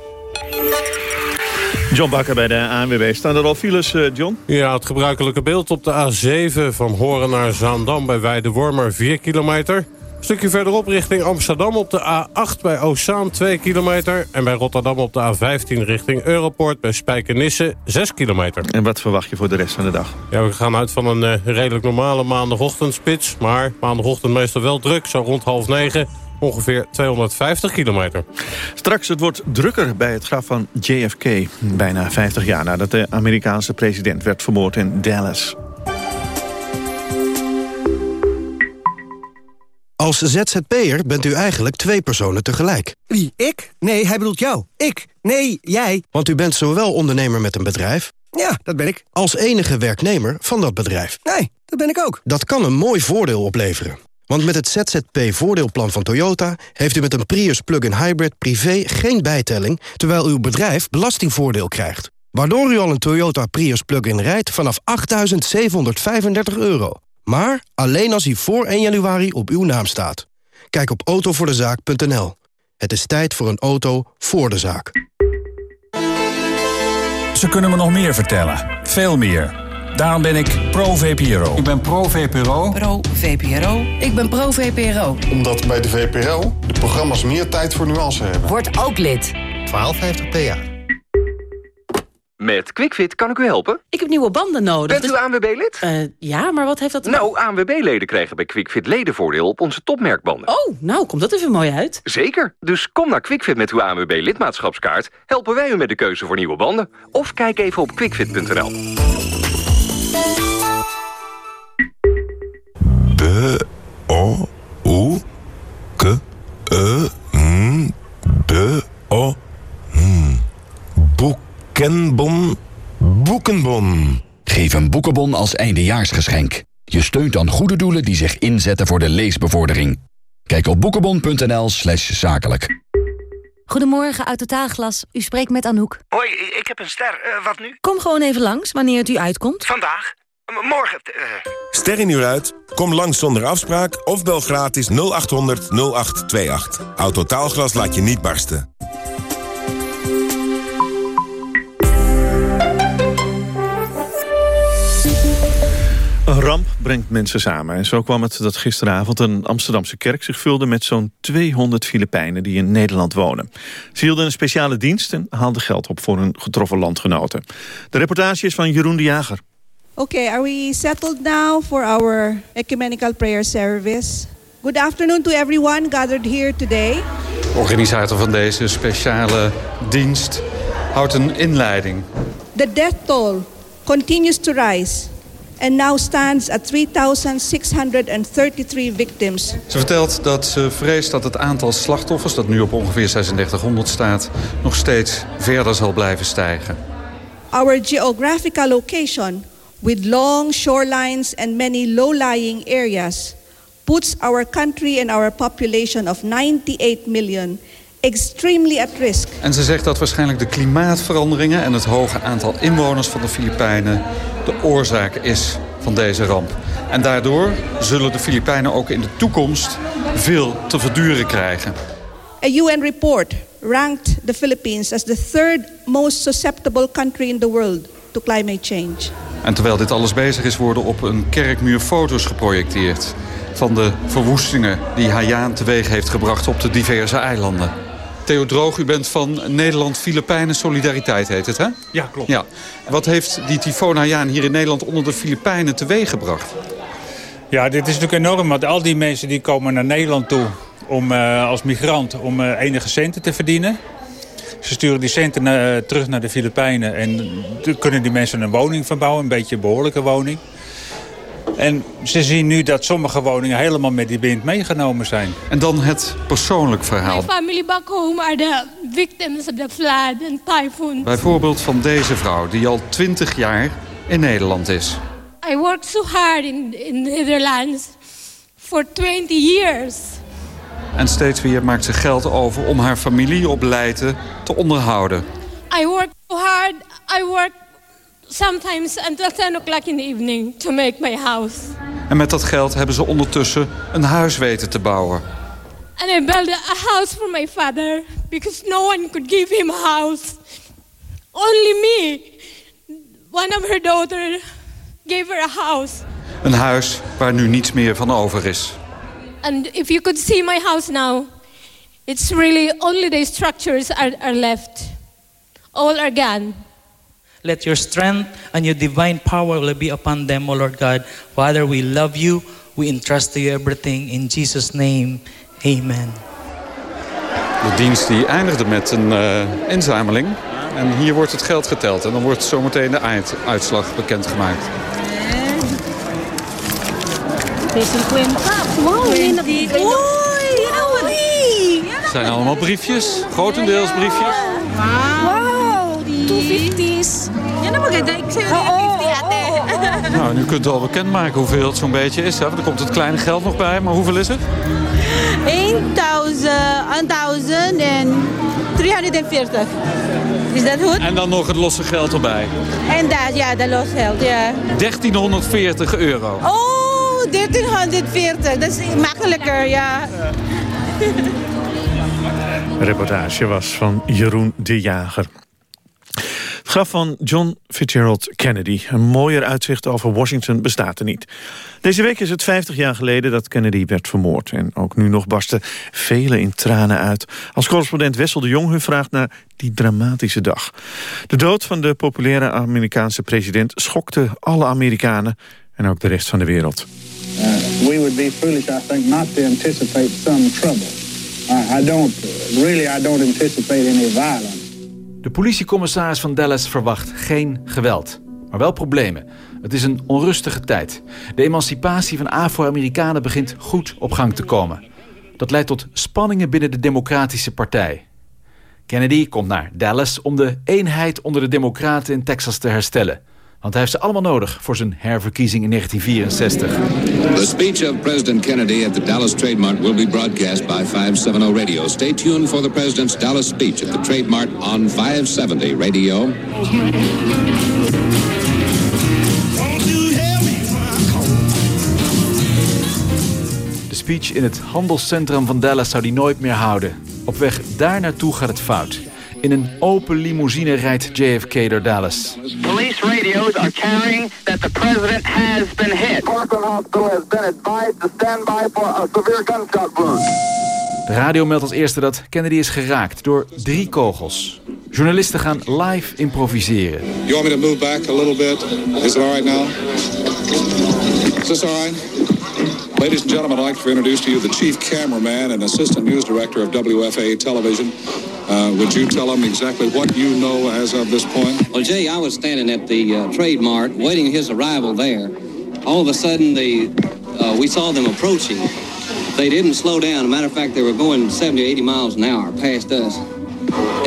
John Bakker bij de ANWB. Staan er al files, uh, John? Ja, het gebruikelijke beeld op de A7 van Horen naar Zaandam bij Weidewormer 4 kilometer. Een stukje verderop richting Amsterdam op de A8 bij Ozaan 2 kilometer. En bij Rotterdam op de A15 richting Europort bij Spijkenisse 6 kilometer. En wat verwacht je voor de rest van de dag? Ja, we gaan uit van een uh, redelijk normale maandagochtendspits. Maar maandagochtend meestal wel druk, zo rond half negen ongeveer 250 kilometer. Straks, het wordt drukker bij het graf van JFK. Bijna 50 jaar nadat de Amerikaanse president werd vermoord in Dallas. Als ZZP'er bent u eigenlijk twee personen tegelijk. Wie, ik? Nee, hij bedoelt jou. Ik? Nee, jij. Want u bent zowel ondernemer met een bedrijf... Ja, dat ben ik. ...als enige werknemer van dat bedrijf. Nee, dat ben ik ook. Dat kan een mooi voordeel opleveren. Want met het ZZP-voordeelplan van Toyota... heeft u met een Prius plug-in hybrid privé geen bijtelling... terwijl uw bedrijf belastingvoordeel krijgt. Waardoor u al een Toyota Prius plug-in rijdt vanaf 8.735 euro. Maar alleen als hij voor 1 januari op uw naam staat. Kijk op autovoordezaak.nl. Het is tijd voor een auto voor de zaak. Ze kunnen me nog meer vertellen. Veel meer. Daarom ben ik pro-VPRO. Ik ben pro-VPRO. Pro-VPRO. Ik ben pro-VPRO. Omdat bij de VPRO de programma's meer tijd voor nuance hebben. Word ook lid. 1250 PA. Met QuickFit kan ik u helpen? Ik heb nieuwe banden nodig. Bent u ANWB-lid? Uh, ja, maar wat heeft dat... Nou, ANWB-leden krijgen bij QuickFit ledenvoordeel op onze topmerkbanden. Oh, nou, komt dat even mooi uit. Zeker. Dus kom naar QuickFit met uw ANWB-lidmaatschapskaart. Helpen wij u met de keuze voor nieuwe banden. Of kijk even op quickfit.nl. B O U K E N B O N Boekenbon Boekenbon. Geef een boekenbon als eindejaarsgeschenk. Je steunt dan goede doelen die zich inzetten voor de leesbevordering. Kijk op boekenbon.nl slash zakelijk. Goedemorgen, uit Totaalglas. U spreekt met Anouk. Hoi, ik heb een ster. Uh, wat nu? Kom gewoon even langs, wanneer het u uitkomt. Vandaag? Morgen? Uh... Ster in uur uit? Kom langs zonder afspraak of bel gratis 0800 0828. Autotaalglas laat je niet barsten. Een ramp brengt mensen samen. En zo kwam het dat gisteravond een Amsterdamse kerk zich vulde... met zo'n 200 Filipijnen die in Nederland wonen. Ze hielden een speciale dienst en haalden geld op voor hun getroffen landgenoten. De reportage is van Jeroen de Jager. Okay, are we settled now for our ecumenical prayer service? Good afternoon to everyone gathered here today. Organisator van deze speciale dienst houdt een inleiding. The death toll continues to rise. and now stands at 3,633 victims. Ze vertelt dat ze vreest dat het aantal slachtoffers, dat nu op ongeveer 3600 staat, nog steeds verder zal blijven stijgen. Our geographical location, with long shorelines and many low-lying areas, puts our country and our population of 98 million extremely at risk. En ze zegt dat waarschijnlijk de klimaatveranderingen en het hoge aantal inwoners van de Filipijnen de oorzaak is van deze ramp. En daardoor zullen de Filipijnen ook in de toekomst veel te verduren krijgen. A UN report ranked the Philippines as the third most susceptible country in the world to climate change. En terwijl dit alles bezig is, worden op een kerkmuur foto's geprojecteerd... van de verwoestingen die Haiyan teweeg heeft gebracht op de diverse eilanden. Theo Droog, u bent van Nederland-Filipijnen Solidariteit, heet het, hè? Ja, klopt. Ja. Wat heeft die tyfoon Haiyan hier in Nederland onder de Filipijnen teweeggebracht? Ja, dit is natuurlijk enorm, want al die mensen die komen naar Nederland toe om, uh, als migrant om uh, enige centen te verdienen. Ze sturen die centen uh, terug naar de Filipijnen en kunnen die mensen een woning verbouwen, een beetje een behoorlijke woning. En ze zien nu dat sommige woningen helemaal met die wind meegenomen zijn. En dan het persoonlijk verhaal. My family back home are the victims of the flood and typhoon. Bijvoorbeeld van deze vrouw die al 20 jaar in Nederland is. I worked so hard in, in the Netherlands for 20 years. En steeds weer maakt ze geld over om haar familie op Leiden te onderhouden. I worked so hard. I worked sometimes until 10 o'clock in the evening to make my house. En met dat geld hebben ze ondertussen een huis weten te bouwen. And I built a house for my father because no one could give him a house. Only me. One of her daughter gave her a house. Een huis waar nu niets meer van over is. And if you could see my house now, it's really only the structures are, are left. All are gone. Let your strength and your divine power will be upon them, O Lord God. Father, we love you. We entrust to you everything. In Jesus' name, amen. De dienst die eindigde met een uh, inzameling. En hier wordt het geld geteld. En dan wordt zometeen de uitslag bekendgemaakt. Het zijn allemaal briefjes. Grotendeels briefjes. Wow, 250's. Ja, dan maganda. Ik zeg oh, 50 Nou, nu kunt u al bekendmaken hoeveel het zo'n beetje is. Hè? Want er komt het kleine geld nog bij. Maar hoeveel is het? 1000 en 340. Is dat goed? En dan nog het losse geld erbij. En dat, ja, dat losse geld, ja. 1340 euro. Oh, 1340. Dat is makkelijker, ja. Reportage was van Jeroen de Jager. Het graf van John Fitzgerald Kennedy. Een mooier uitzicht over Washington bestaat er niet. Deze week is het 50 jaar geleden dat Kennedy werd vermoord. En ook nu nog barsten velen in tranen uit. Als correspondent Wessel de Jong hun vraagt naar die dramatische dag. De dood van de populaire Amerikaanse president schokte alle Amerikanen en ook de rest van de wereld. Uh, we would be foolish, I think, not to anticipate some trouble. I, don't, really, I don't anticipate any violence. De politiecommissaris van Dallas verwacht geen geweld, maar wel problemen. Het is een onrustige tijd. De emancipatie van Afro-Amerikanen begint goed op gang te komen. Dat leidt tot spanningen binnen de Democratische Partij. Kennedy komt naar Dallas om de eenheid onder de Democraten in Texas te herstellen. Want hij heeft ze allemaal nodig voor zijn herverkiezing in 1964. The speech of President Kennedy at the Dallas Trade Mart will be broadcast by 570 Radio. Stay tuned for the president's Dallas speech at the Trade Mart on 570 Radio. De speech in het handelscentrum van Dallas zou hij nooit meer houden. Op weg daar naartoe gaat het fout. In een open limousine rijdt JFK door Dallas. Police radios are carrying that the president has been hit. Parkland Hospital has been advised to stand by for a severe gunshot wound. De radio meldt als eerste dat Kennedy is geraakt door drie kogels. Journalisten gaan live improviseren. You want me to move back a little bit? Is it all right now? Is this all right? Ladies and gentlemen, I'd like to introduce to you the chief cameraman and assistant news director of WFA television. Uh, would you tell them exactly what you know as of this point? Well, Jay, I was standing at the uh, Trade Mart waiting his arrival there. all of a sudden they, uh, we saw them approaching. They didn't slow down. As a matter of fact, they were going 70 or 80 miles an hour past us.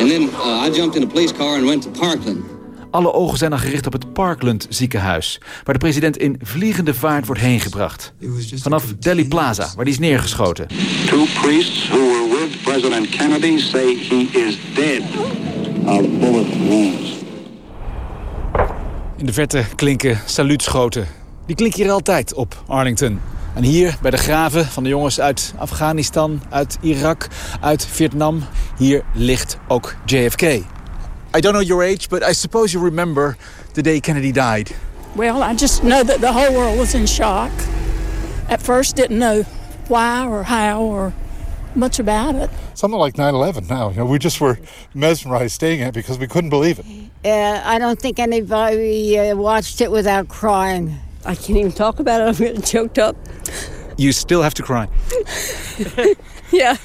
And then uh, I jumped in a police car and went to Parkland. Alle ogen zijn dan gericht op het Parkland ziekenhuis... waar de president in vliegende vaart wordt heen gebracht. Vanaf Delhi Plaza, waar die is neergeschoten. Two priests who were with President Kennedy say he is dead of bullet wounds. In de verte klinken saluutschoten. Die klinken hier altijd op Arlington. En hier bij de graven van de jongens uit Afghanistan, uit Irak, uit Vietnam... hier ligt ook JFK. I don't know your age, but I suppose you remember the day Kennedy died. Well, I just know that the whole world was in shock. At first, didn't know why or how or much about it. Something like 9/11. Now, you know, we just were mesmerized staying at it because we couldn't believe it. Uh, I don't think anybody uh, watched it without crying. I can't even talk about it. I'm getting choked up. You still have to cry. yeah,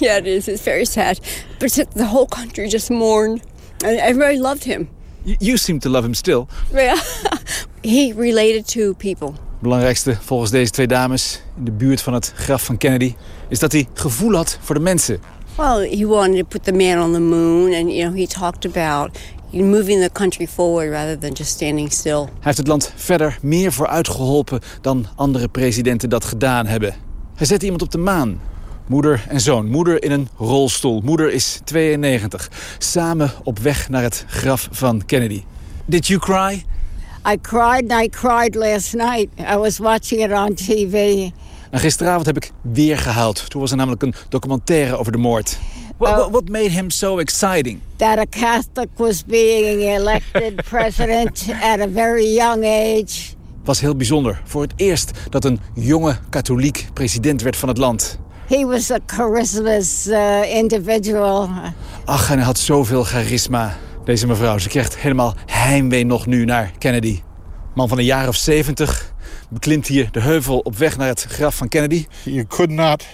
yeah, it is. It's very sad. But the whole country just mourned. And everybody loved him. You, you seem to love him still. Yeah. he related to people. belangrijkste volgens deze twee dames in de buurt van het graf van Kennedy... is dat hij gevoel had voor de mensen. Well, he wanted to put the man on the moon. And, you know, he talked about moving the country forward rather than just standing still. Hij heeft het land verder meer vooruit geholpen dan andere presidenten dat gedaan hebben. Hij zette iemand op de maan. Moeder en zoon. Moeder in een rolstoel. Moeder is 92. Samen op weg naar het graf van Kennedy. Did you cry? I cried and I cried last night. I was watching it on TV. En gisteravond heb ik weer gehuild. Toen was er namelijk een documentaire over de moord. What, what made him so exciting? That a Catholic was being elected president at a very young age. was heel bijzonder. Voor het eerst dat een jonge katholiek president werd van het land. He was a charisma's uh, individual. Ach, en hij had zoveel charisma, deze mevrouw. Ze krijgt helemaal heimwee nog nu naar Kennedy. Man van een jaar of zeventig beklimt hier de heuvel op weg naar het graf van Kennedy. You could not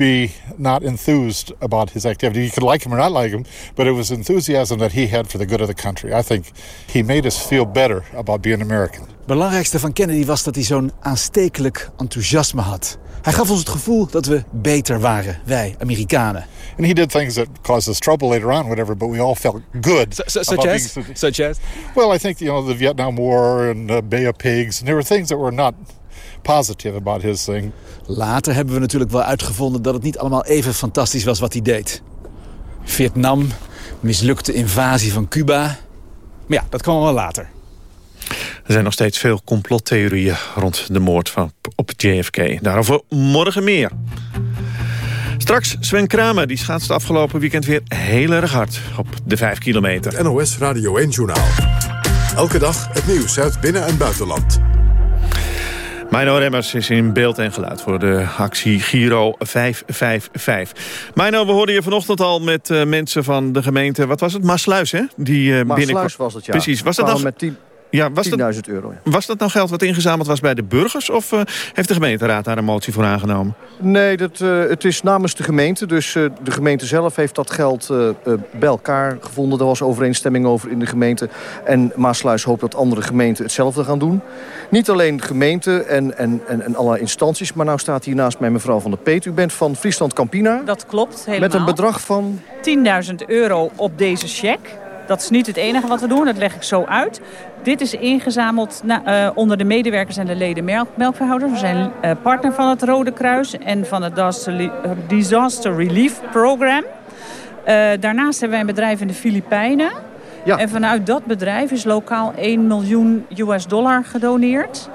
be not enthused about his activity. You could like him or not like him, but it was enthusiasm that he had for the good of the country. I think he made us feel better about being American. Belangrijkste van Kennedy was dat hij zo'n aanstekelijk enthousiasme had. Hij gaf ons het gevoel dat we beter waren, wij Amerikanen. And he did things that caused us trouble later on, whatever, but we all felt good. So, so, such as? being- Such as? Well, I think, you know, the Vietnam War and uh, Bay of Pigs, and there were things that were not positive about his thing. Later hebben we natuurlijk wel uitgevonden dat het niet allemaal even fantastisch was wat hij deed. Vietnam, mislukte invasie van Cuba. Maar ja, dat kwam wel later. Er zijn nog steeds veel complottheorieën rond de moord van, op JFK. Daarover morgen meer. Straks Sven Kramer, die schaatste afgelopen weekend weer heel erg hard op de 5 kilometer. NOS Radio 1 Journaal. Elke dag het nieuws uit binnen- en buitenland. Mino Remmers is in beeld en geluid voor de actie Giro 555. Mino, we hoorden je vanochtend al met eh, mensen van de gemeente... wat was het? Maasluis, hè? Die, eh Maasluis was het, ja. Precies. Was dat nou... met 10 ja, was dat, 10.000 euro, ja. was dat nou geld wat ingezameld was bij de burgers... of eh, heeft de gemeenteraad daar een motie voor aangenomen? Nee, dat, eh, het is namens de gemeente. Dus eh, de gemeente zelf heeft dat geld eh, eh, bij elkaar gevonden. Er was overeenstemming over in de gemeente. En Maasluis hoopt dat andere gemeenten hetzelfde gaan doen. Niet alleen de gemeente en, en, en, en alle instanties... maar nou staat hier naast mij mevrouw van der Peet. U bent van Friesland Campina. Dat klopt, helemaal. Met een bedrag van... 10.000 euro op deze cheque. Dat is niet het enige wat we doen, dat leg ik zo uit. Dit is ingezameld na- eh, onder de medewerkers en de leden melk- melkveehouders. We zijn eh, partner van het Rode Kruis en van het Disaster Li- Disaster Relief Program. Eh, daarnaast hebben wij een bedrijf in de Filipijnen. En vanuit dat bedrijf is lokaal 1 miljoen US dollar gedoneerd.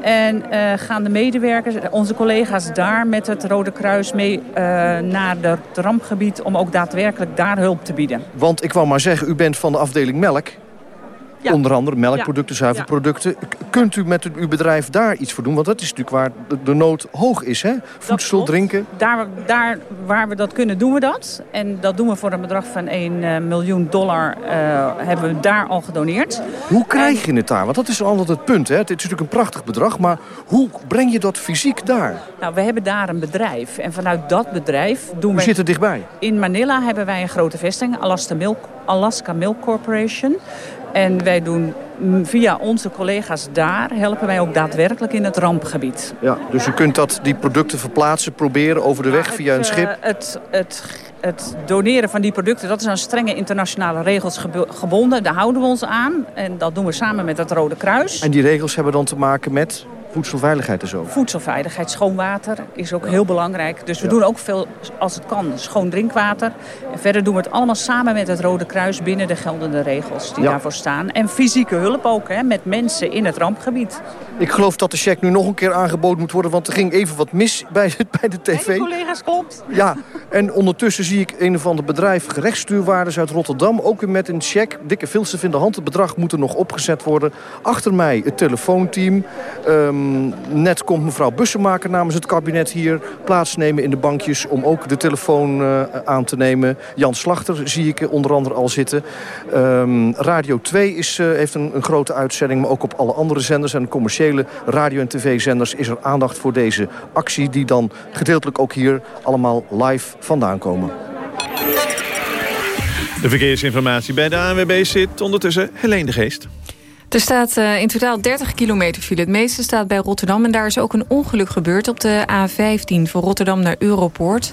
En eh, gaan de medewerkers, onze collega's daar met het Rode Kruis mee eh, naar het rampgebied... om ook daadwerkelijk daar hulp te bieden. Want ik wou maar zeggen, u bent van de afdeling melk. Ja. Onder andere melkproducten, Ja. zuivelproducten. Kunt u met uw bedrijf daar iets voor doen? Want dat is natuurlijk waar de, nood hoog is. Hè? Voedsel, drinken. Daar, daar waar we dat kunnen, doen we dat. En dat doen we voor een bedrag van 1 eh, miljoen dollar. eh, hebben we daar al gedoneerd. Hoe krijg je het daar? Want dat is altijd het punt. Hè? Het is natuurlijk een prachtig bedrag. Maar hoe breng je dat fysiek daar? Nou, we hebben daar een bedrijf. En vanuit dat bedrijf doen we... zit er dichtbij. In Manila hebben wij een grote vestiging, Alaska Milk, Alaska Milk Corporation. En wij doen via onze collega's daar helpen wij ook daadwerkelijk in het rampgebied. Ja, dus u kunt dat, die producten verplaatsen, proberen over de weg via een schip? Uh, het, het, het doneren van die producten, dat is aan strenge internationale regels gebonden. Daar houden we ons aan en dat doen we samen met het Rode Kruis. En die regels hebben dan te maken met? Voedselveiligheid en zo. Voedselveiligheid, schoon water is ook heel belangrijk. Dus we doen ook veel, als het kan, schoon drinkwater. En verder doen we het allemaal samen met het Rode Kruis binnen de geldende regels die daarvoor staan. En fysieke hulp ook, hè, met mensen in het rampgebied. Ik geloof dat de check nu nog een keer aangeboden moet worden, want er ging even wat mis bij, bij de tv. Hey, collega's, klopt. Ja, en ondertussen zie ik een of ander bedrijf, gerechtsstuurwaarders uit Rotterdam, ook weer met een check. Dikke filsef in de hand. Het bedrag moet er nog opgezet worden. Achter mij het telefoonteam. Um, net komt mevrouw Bussemaker namens het kabinet hier plaatsnemen in de bankjes... om ook de telefoon uh, aan te nemen. Jan Slachter zie ik onder andere al zitten. Um, Radio 2 is, uh, heeft een, een, grote uitzending, maar ook op alle andere zenders... en commerciële radio- en tv-zenders is er aandacht voor deze actie... die dan gedeeltelijk ook hier allemaal live vandaan komen. De verkeersinformatie bij de ANWB zit ondertussen Helene de Geest. Er staat uh, in totaal 30 kilometer file. Het meeste staat bij Rotterdam. En daar is ook een ongeluk gebeurd op de A15 van Rotterdam naar Europoort.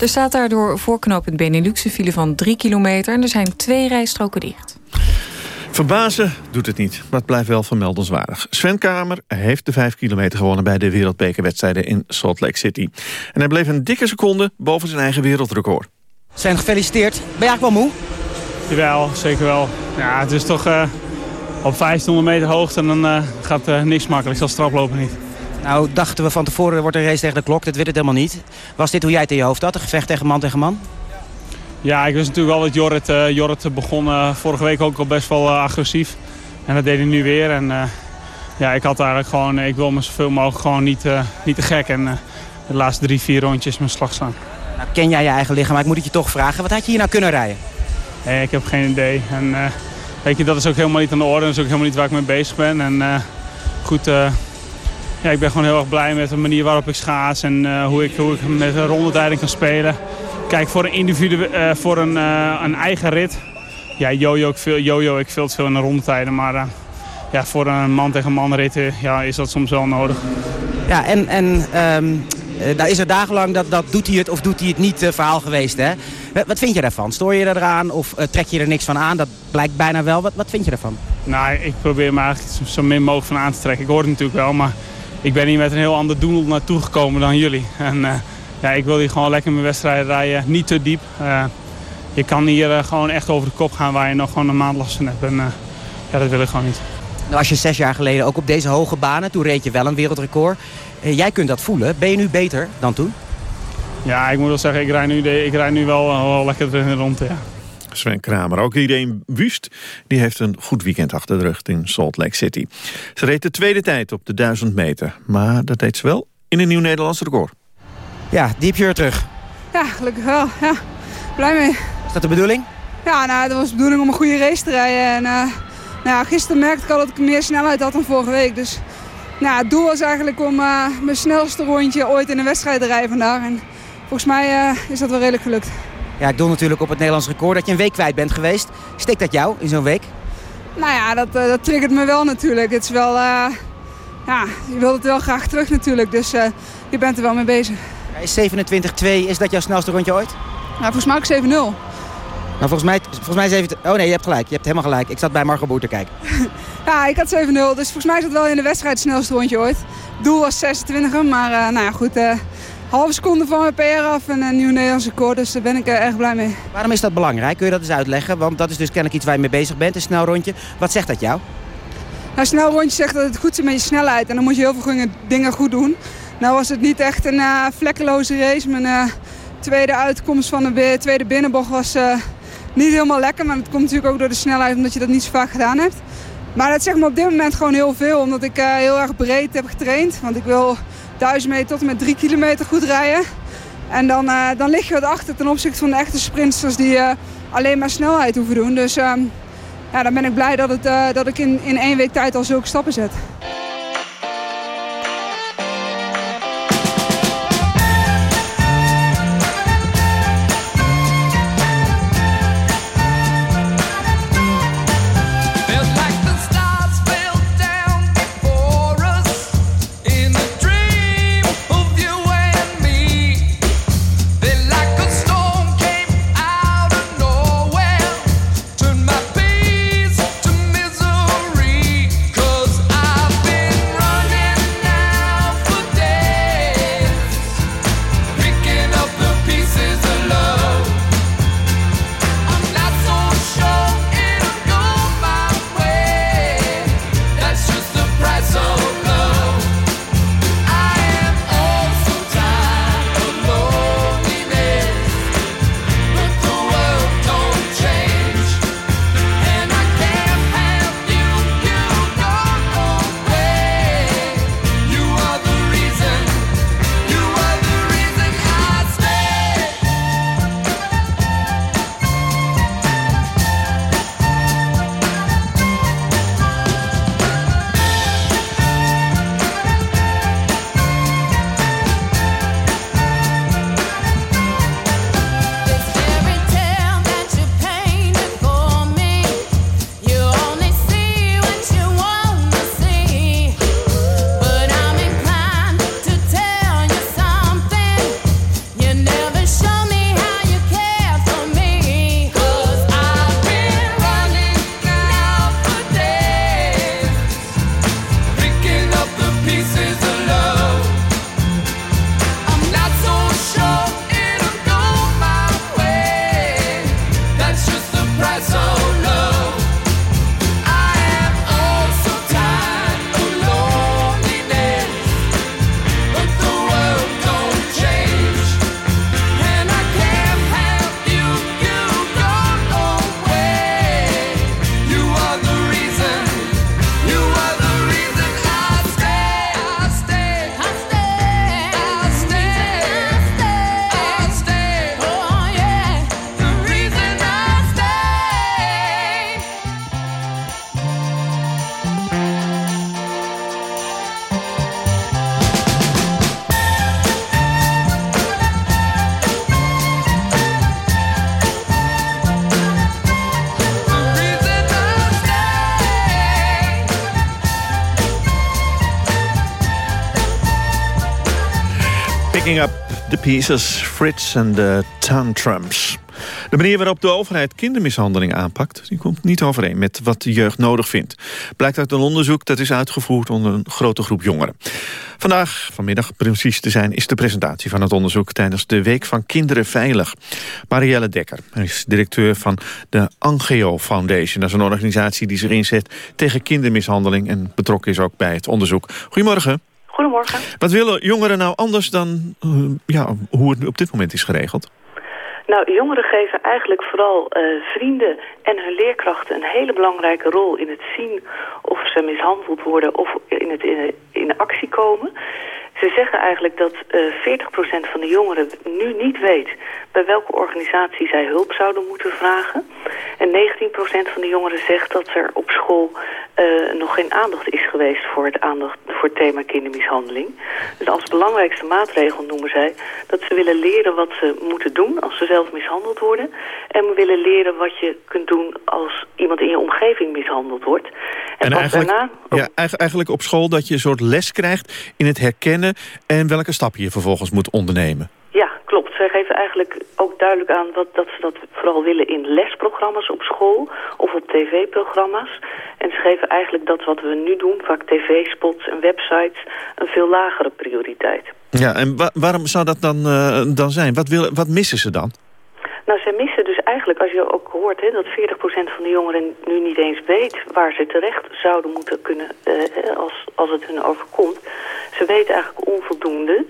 Er staat daardoor voorknopend Benelux een file van 3 kilometer. En er zijn twee rijstroken dicht. Verbazen doet het niet, maar het blijft wel vermeldenswaardig. Sven Kamer heeft de 5 kilometer gewonnen bij de wereldbekerwedstrijden in Salt Lake City. En hij bleef een dikke seconde boven zijn eigen wereldrecord. Sven, gefeliciteerd. Ben je eigenlijk wel moe? Jawel, zeker wel. Ja, het is toch... Uh op 1500 meter hoogte en dan uh, gaat uh, niks makkelijk. Zoals traplopen niet. Nou, dachten we van tevoren, wordt een race tegen de klok. Dat werd het helemaal niet. Was dit hoe jij het in je hoofd had? Een gevecht tegen man tegen man? Ja, ik wist natuurlijk wel dat Jorrit, uh, Jorrit begon vorige week ook al best wel agressief. En dat deed hij nu weer. En ja, ik had eigenlijk gewoon, ik wil me zoveel mogelijk gewoon niet, niet te gek. En de laatste drie, vier rondjes mijn slag staan. Nou, ken jij je eigen lichaam, maar ik moet het je toch vragen. Wat had je hier nou kunnen rijden? Nee, ik heb geen idee. En, weet je, dat is ook helemaal niet aan de orde. Dat is ook helemaal niet waar ik mee bezig ben. En uh, goed, uh, ja, ik ben gewoon heel erg blij met de manier waarop ik schaats. En uh, hoe, ik, hoe ik met een rondetijding kan spelen. Kijk, voor een individu, voor een, een eigen rit. Ja, jojo ik, veel, jojo ik veel te veel in de rondetijden. Maar ja, voor een man tegen man rit ja, is dat soms wel nodig. Ja, en, en um, daar is er dagenlang dat, dat doet hij het of doet hij het niet verhaal geweest, hè? Wat vind je daarvan? Stoor je eraan of uh, trek je er niks van aan? Dat blijkt bijna wel. Wat, wat vind je daarvan? Nou, ik probeer me eigenlijk zo min mogelijk van aan te trekken. Ik hoor het natuurlijk wel, maar ik ben hier met een heel ander doel naartoe gekomen dan jullie. En ja, ik wil hier gewoon lekker mijn wedstrijd rijden. Niet te diep. Je kan hier gewoon echt over de kop gaan waar je nog gewoon een maand last van hebt. En ja, dat wil ik gewoon niet. Nou, als je zes jaar geleden ook op deze hoge banen, toen reed je wel een wereldrecord. jij kunt dat voelen. Ben je nu beter dan toen? Ja, ik moet wel zeggen, ik rijd nu, ik rijd nu wel, wel lekker rond. Ja. Sven Kramer. Ook iedereen Wust die heeft een goed weekend achter de rug in Salt Lake City. Ze reed de tweede tijd op de 1000 meter. Maar dat deed ze wel in een nieuw Nederlands record. Ja, diep je weer terug. Ja, gelukkig wel. Ja, blij mee. Is dat de bedoeling? Ja, nou, dat was de bedoeling om een goede race te rijden. En, uh, nou ja, gisteren merkte ik al dat ik meer snelheid had dan vorige week. Dus nou, het doel was eigenlijk om uh, mijn snelste rondje ooit in een wedstrijd te rijden vandaag. En volgens mij uh, is dat wel redelijk gelukt. Ja, ik doe natuurlijk op het Nederlands record dat je een week kwijt bent geweest. Steekt dat jou in zo'n week? Nou ja, dat, uh, dat triggert me wel natuurlijk. Het is wel, ja, je wilt het wel graag terug natuurlijk. Dus je bent er wel mee bezig. Is 27-2, is dat jouw snelste rondje ooit? Nou, volgens mij ook 7-0. Nou, volgens mij, volgens mij 7... Oh nee, je hebt gelijk. Je hebt helemaal gelijk. Ik zat bij Margot Boer te kijken. ja, ik had 7-0. Dus volgens mij is dat wel in de wedstrijd het snelste rondje ooit. Doel was 26, maar nou ja, goed halve seconde van mijn PR af en een nieuw Nederlands record. Dus daar ben ik erg blij mee. Waarom is dat belangrijk? Kun je dat eens uitleggen? Want dat is dus kennelijk iets waar je mee bezig bent, een snel rondje. Wat zegt dat jou? Nou, snel rondje zegt dat het goed zit met je snelheid. En dan moet je heel veel dingen goed doen. Nou was het niet echt een uh, vlekkeloze race. Mijn uh, tweede uitkomst van de tweede binnenbocht was uh, niet helemaal lekker. Maar dat komt natuurlijk ook door de snelheid, omdat je dat niet zo vaak gedaan hebt. Maar dat zegt me op dit moment gewoon heel veel. Omdat ik heel erg breed heb getraind. Want ik wil 1000 meter tot en met 3 kilometer goed rijden. En dan, uh, dan lig je wat achter ten opzichte van de echte sprinters die uh, alleen maar snelheid hoeven doen. Dus uh, ja, dan ben ik blij dat, het, dat ik in, in één week tijd al zulke stappen zet. Pieces, Fritz en de Tantrums. De manier waarop de overheid kindermishandeling aanpakt... die komt niet overeen met wat de jeugd nodig vindt. Blijkt uit een onderzoek dat is uitgevoerd onder een grote groep jongeren. Vandaag, vanmiddag precies te zijn, is de presentatie van het onderzoek... tijdens de Week van Kinderen Veilig. Marielle Dekker is directeur van de Angeo Foundation. Dat is een organisatie die zich inzet tegen kindermishandeling... en betrokken is ook bij het onderzoek. Goedemorgen. Goedemorgen. Wat willen jongeren nou anders dan uh, ja, hoe het op dit moment is geregeld? Nou, jongeren geven eigenlijk vooral uh, vrienden en hun leerkrachten een hele belangrijke rol in het zien of ze mishandeld worden of in, het, in, in actie komen. Ze zeggen eigenlijk dat uh, 40% van de jongeren nu niet weet bij welke organisatie zij hulp zouden moeten vragen. En 19% van de jongeren zegt dat er op school uh, nog geen aandacht is geweest voor het, aandacht, voor het thema kindermishandeling. Dus als belangrijkste maatregel noemen zij dat ze willen leren wat ze moeten doen als ze zelf mishandeld worden. En willen leren wat je kunt doen als iemand in je omgeving mishandeld wordt. En, en eigenlijk, daarna, ja, eigenlijk op school dat je een soort les krijgt in het herkennen en welke stappen je vervolgens moet ondernemen. Zij geven eigenlijk ook duidelijk aan dat, dat ze dat vooral willen in lesprogramma's op school of op tv-programma's. En ze geven eigenlijk dat wat we nu doen, vaak tv-spots en websites, een veel lagere prioriteit. Ja, en wa waarom zou dat dan, uh, dan zijn? Wat, wil, wat missen ze dan? Nou, zij missen dus eigenlijk, als je ook hoort hè, dat 40% van de jongeren nu niet eens weet waar ze terecht zouden moeten kunnen uh, als, als het hun overkomt. Ze weten eigenlijk onvoldoende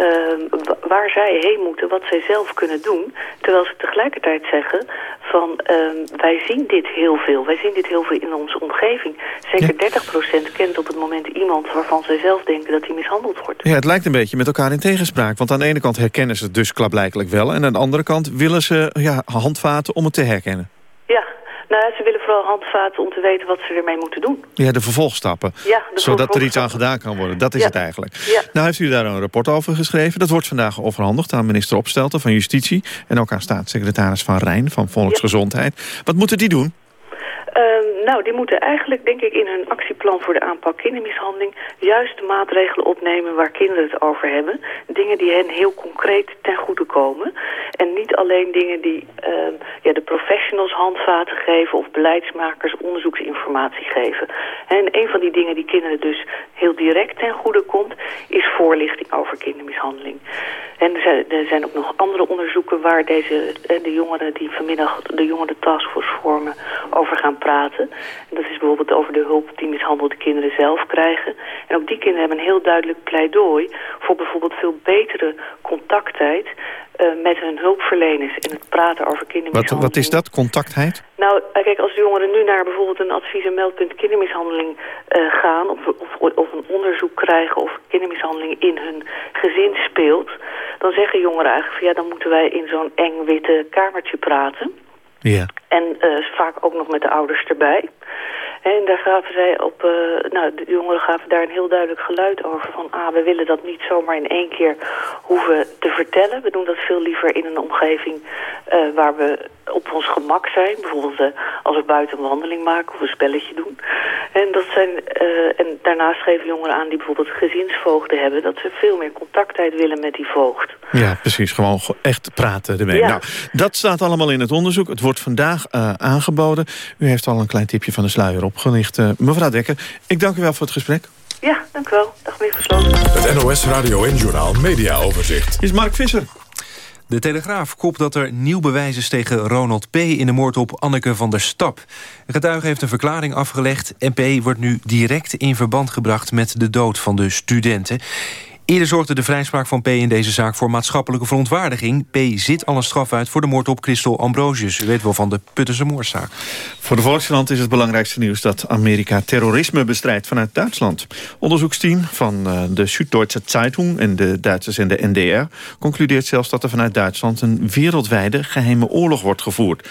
uh, waar zij heen moeten, wat zij zelf kunnen doen. Terwijl ze tegelijkertijd zeggen van uh, wij zien dit heel veel. Wij zien dit heel veel in onze omgeving. Zeker ja. 30% kent op het moment iemand waarvan zij zelf denken dat hij mishandeld wordt. Ja, het lijkt een beetje met elkaar in tegenspraak. Want aan de ene kant herkennen ze het dus klaarblijkelijk wel. En aan de andere kant willen ze ja, handvaten om het te herkennen. Ja, nou, ze willen vooral handvaten om te weten wat ze ermee moeten doen. Ja, de vervolgstappen. Ja, de zodat er iets aan gedaan kan worden. Dat is ja. het eigenlijk. Ja. Nou heeft u daar een rapport over geschreven. Dat wordt vandaag overhandigd aan minister Opstelten van Justitie... en ook aan staatssecretaris Van Rijn van Volksgezondheid. Wat moeten die doen? Nou, die moeten eigenlijk, denk ik, in hun actieplan voor de aanpak kindermishandeling... juist de maatregelen opnemen waar kinderen het over hebben. Dingen die hen heel concreet ten goede komen. En niet alleen dingen die um, ja, de professionals handvaten geven... of beleidsmakers onderzoeksinformatie geven. En een van die dingen die kinderen dus heel direct ten goede komt... is voorlichting over kindermishandeling. En er zijn, er zijn ook nog andere onderzoeken waar deze, de jongeren die vanmiddag de jongeren taskforce vormen over gaan praten. En dat is bijvoorbeeld over de hulp die mishandelde kinderen zelf krijgen. En ook die kinderen hebben een heel duidelijk pleidooi voor bijvoorbeeld veel betere contacttijd uh, met hun hulpverleners in het praten over kindermishandeling. Wat, wat is dat, contactheid? Nou, kijk, als de jongeren nu naar bijvoorbeeld een advies- en meldpunt kindermishandeling uh, gaan... Of, of, of, een onderzoek krijgen of kindermishandeling in hun gezin speelt... dan zeggen jongeren eigenlijk van ja, dan moeten wij in zo'n eng witte kamertje praten... Ja. En uh, vaak ook nog met de ouders erbij. En daar gaven zij op, uh, nou, de jongeren gaven daar een heel duidelijk geluid over. Van, ah, we willen dat niet zomaar in één keer hoeven te vertellen. We doen dat veel liever in een omgeving uh, waar we op ons gemak zijn. Bijvoorbeeld uh, als we buiten een wandeling maken of een spelletje doen. En, dat zijn, uh, en daarnaast geven jongeren aan die bijvoorbeeld gezinsvoogden hebben... dat ze veel meer contacttijd willen met die voogd. Ja, precies. Gewoon echt praten ermee. Ja. Nou, dat staat allemaal in het onderzoek. Het wordt vandaag uh, aangeboden. U heeft al een klein tipje van de sluier opgelicht. Uh, mevrouw Dekker, ik dank u wel voor het gesprek. Ja, dank u wel. Dag meneer Versloten. Het NOS Radio en Journaal Media Overzicht. Is Mark Visser. De Telegraaf kopt dat er nieuw bewijs is tegen Ronald P. in de moord op Anneke van der Stap. De getuige heeft een verklaring afgelegd en P. wordt nu direct in verband gebracht met de dood van de studenten. Eerder zorgde de vrijspraak van P. in deze zaak voor maatschappelijke verontwaardiging. P. zit al een straf uit voor de moord op Christel Ambrosius. U weet wel van de Puttense moordzaak. Voor de Volkskrant is het belangrijkste nieuws dat Amerika terrorisme bestrijdt vanuit Duitsland. Onderzoeksteam van uh, de Süddeutsche Zeitung en de Duitsers en de NDR concludeert zelfs dat er vanuit Duitsland een wereldwijde geheime oorlog wordt gevoerd.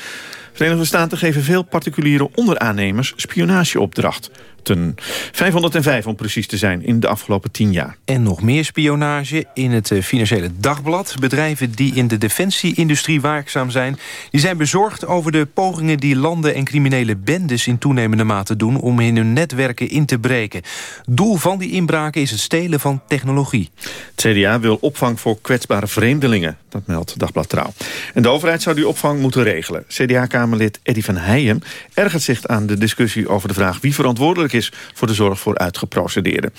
Verenigde Staten geven veel particuliere onderaannemers spionageopdracht. Opdrachten. 505 om precies te zijn in de afgelopen 10 jaar. En nog meer spionage in het eh, Financiële Dagblad. Bedrijven die in de defensieindustrie werkzaam zijn... die zijn bezorgd over de pogingen die landen en criminele bendes... in toenemende mate doen om in hun netwerken in te breken. Doel van die inbraken is het stelen van technologie. Het CDA wil opvang voor kwetsbare vreemdelingen. Dat meldt Dagblad Trouw. En de overheid zou die opvang moeten regelen. CDA-kamerlid Eddy van Heijem ergert zich aan de discussie over de vraag... wie verantwoordelijk is voor de zorg voor uitgeprocedeerden.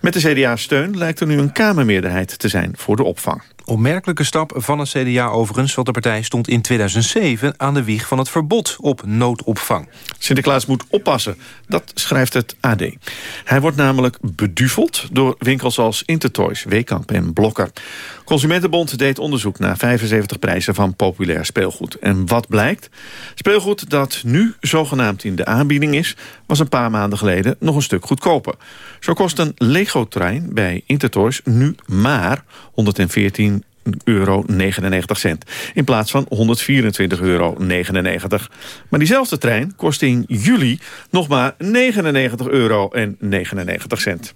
Met de CDA-steun lijkt er nu een Kamermeerderheid te zijn voor de opvang. Opmerkelijke stap van het CDA overigens... want de partij stond in 2007 aan de wieg van het verbod op noodopvang. Sinterklaas moet oppassen, dat schrijft het AD. Hij wordt namelijk beduveld door winkels als Intertoys, Weekamp en Blokker. Consumentenbond deed onderzoek naar 75 prijzen van populair speelgoed. En wat blijkt? Speelgoed dat nu zogenaamd in de aanbieding is... was een paar maanden geleden nog een stuk goedkoper. Zo kost een Lego-trein bij Intertoys nu maar 114 euro 99 cent. In plaats van 124,99 euro. Maar diezelfde trein kost in juli nog maar 99 euro en 99 cent.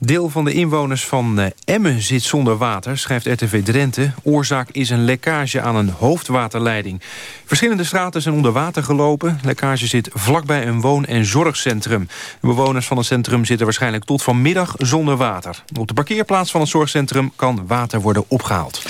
Deel van de inwoners van uh, Emmen zit zonder water, schrijft RTV Drenthe. Oorzaak is een lekkage aan een hoofdwaterleiding. Verschillende straten zijn onder water gelopen. Lekkage zit vlakbij een woon- en zorgcentrum. De bewoners van het centrum zitten waarschijnlijk tot vanmiddag zonder water. Op de parkeerplaats van het zorgcentrum kan water worden opgehaald.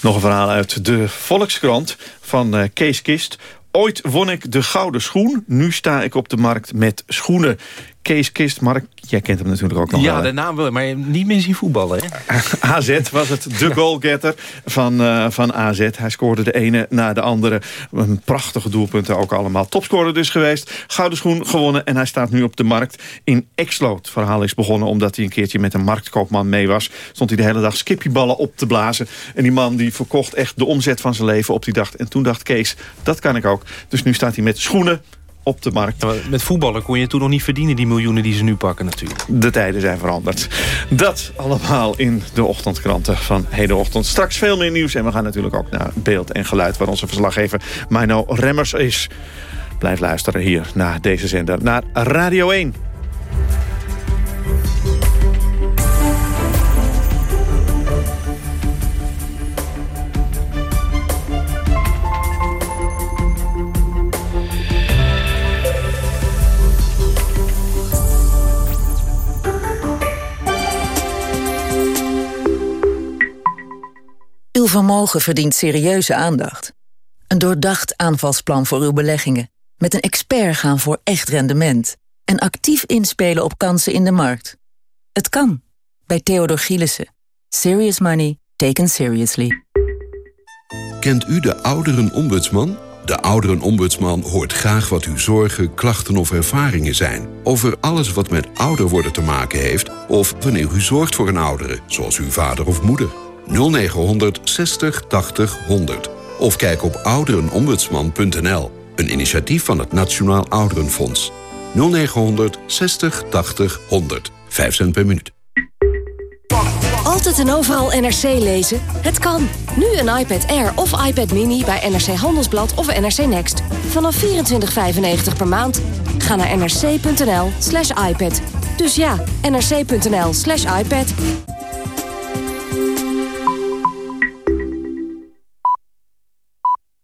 Nog een verhaal uit de Volkskrant van uh, Kees Kist. Ooit won ik de gouden schoen. Nu sta ik op de markt met schoenen. Kees Kist, Mark, jij kent hem natuurlijk ook nog ja, wel. Ja, de naam wel, maar niet meer zien voetballen. Hè? AZ was het, de goalgetter van, uh, van AZ. Hij scoorde de ene na de andere. Een prachtige doelpunten ook allemaal. Topscorer dus geweest, gouden schoen gewonnen... en hij staat nu op de markt in Exlo. Het verhaal is begonnen omdat hij een keertje met een marktkoopman mee was. Stond hij de hele dag skipjeballen op te blazen. En die man die verkocht echt de omzet van zijn leven op die dag. En toen dacht Kees, dat kan ik ook. Dus nu staat hij met schoenen op de markt. Ja, met voetballen kon je toen nog niet verdienen, die miljoenen die ze nu pakken natuurlijk. De tijden zijn veranderd. Dat allemaal in de ochtendkranten van hedenochtend. Straks veel meer nieuws en we gaan natuurlijk ook naar beeld en geluid... waar onze verslaggever Mino Remmers is. Blijf luisteren hier naar deze zender, naar Radio 1. Vermogen verdient serieuze aandacht. Een doordacht aanvalsplan voor uw beleggingen. Met een expert gaan voor echt rendement. En actief inspelen op kansen in de markt. Het kan. Bij Theodor Gielissen. Serious money taken seriously. Kent u de ouderenombudsman? De ouderenombudsman hoort graag wat uw zorgen, klachten of ervaringen zijn. Over alles wat met ouder worden te maken heeft... of wanneer u zorgt voor een oudere, zoals uw vader of moeder. 0900 60 80 100. Of kijk op ouderenombudsman.nl. Een initiatief van het Nationaal Ouderenfonds. 0900 60 80 100. 5 cent per minuut. Altijd en overal NRC lezen? Het kan. Nu een iPad Air of iPad Mini bij NRC Handelsblad of NRC Next. Vanaf 24,95 per maand. Ga naar nrc.nl slash iPad. Dus ja, nrc.nl slash iPad.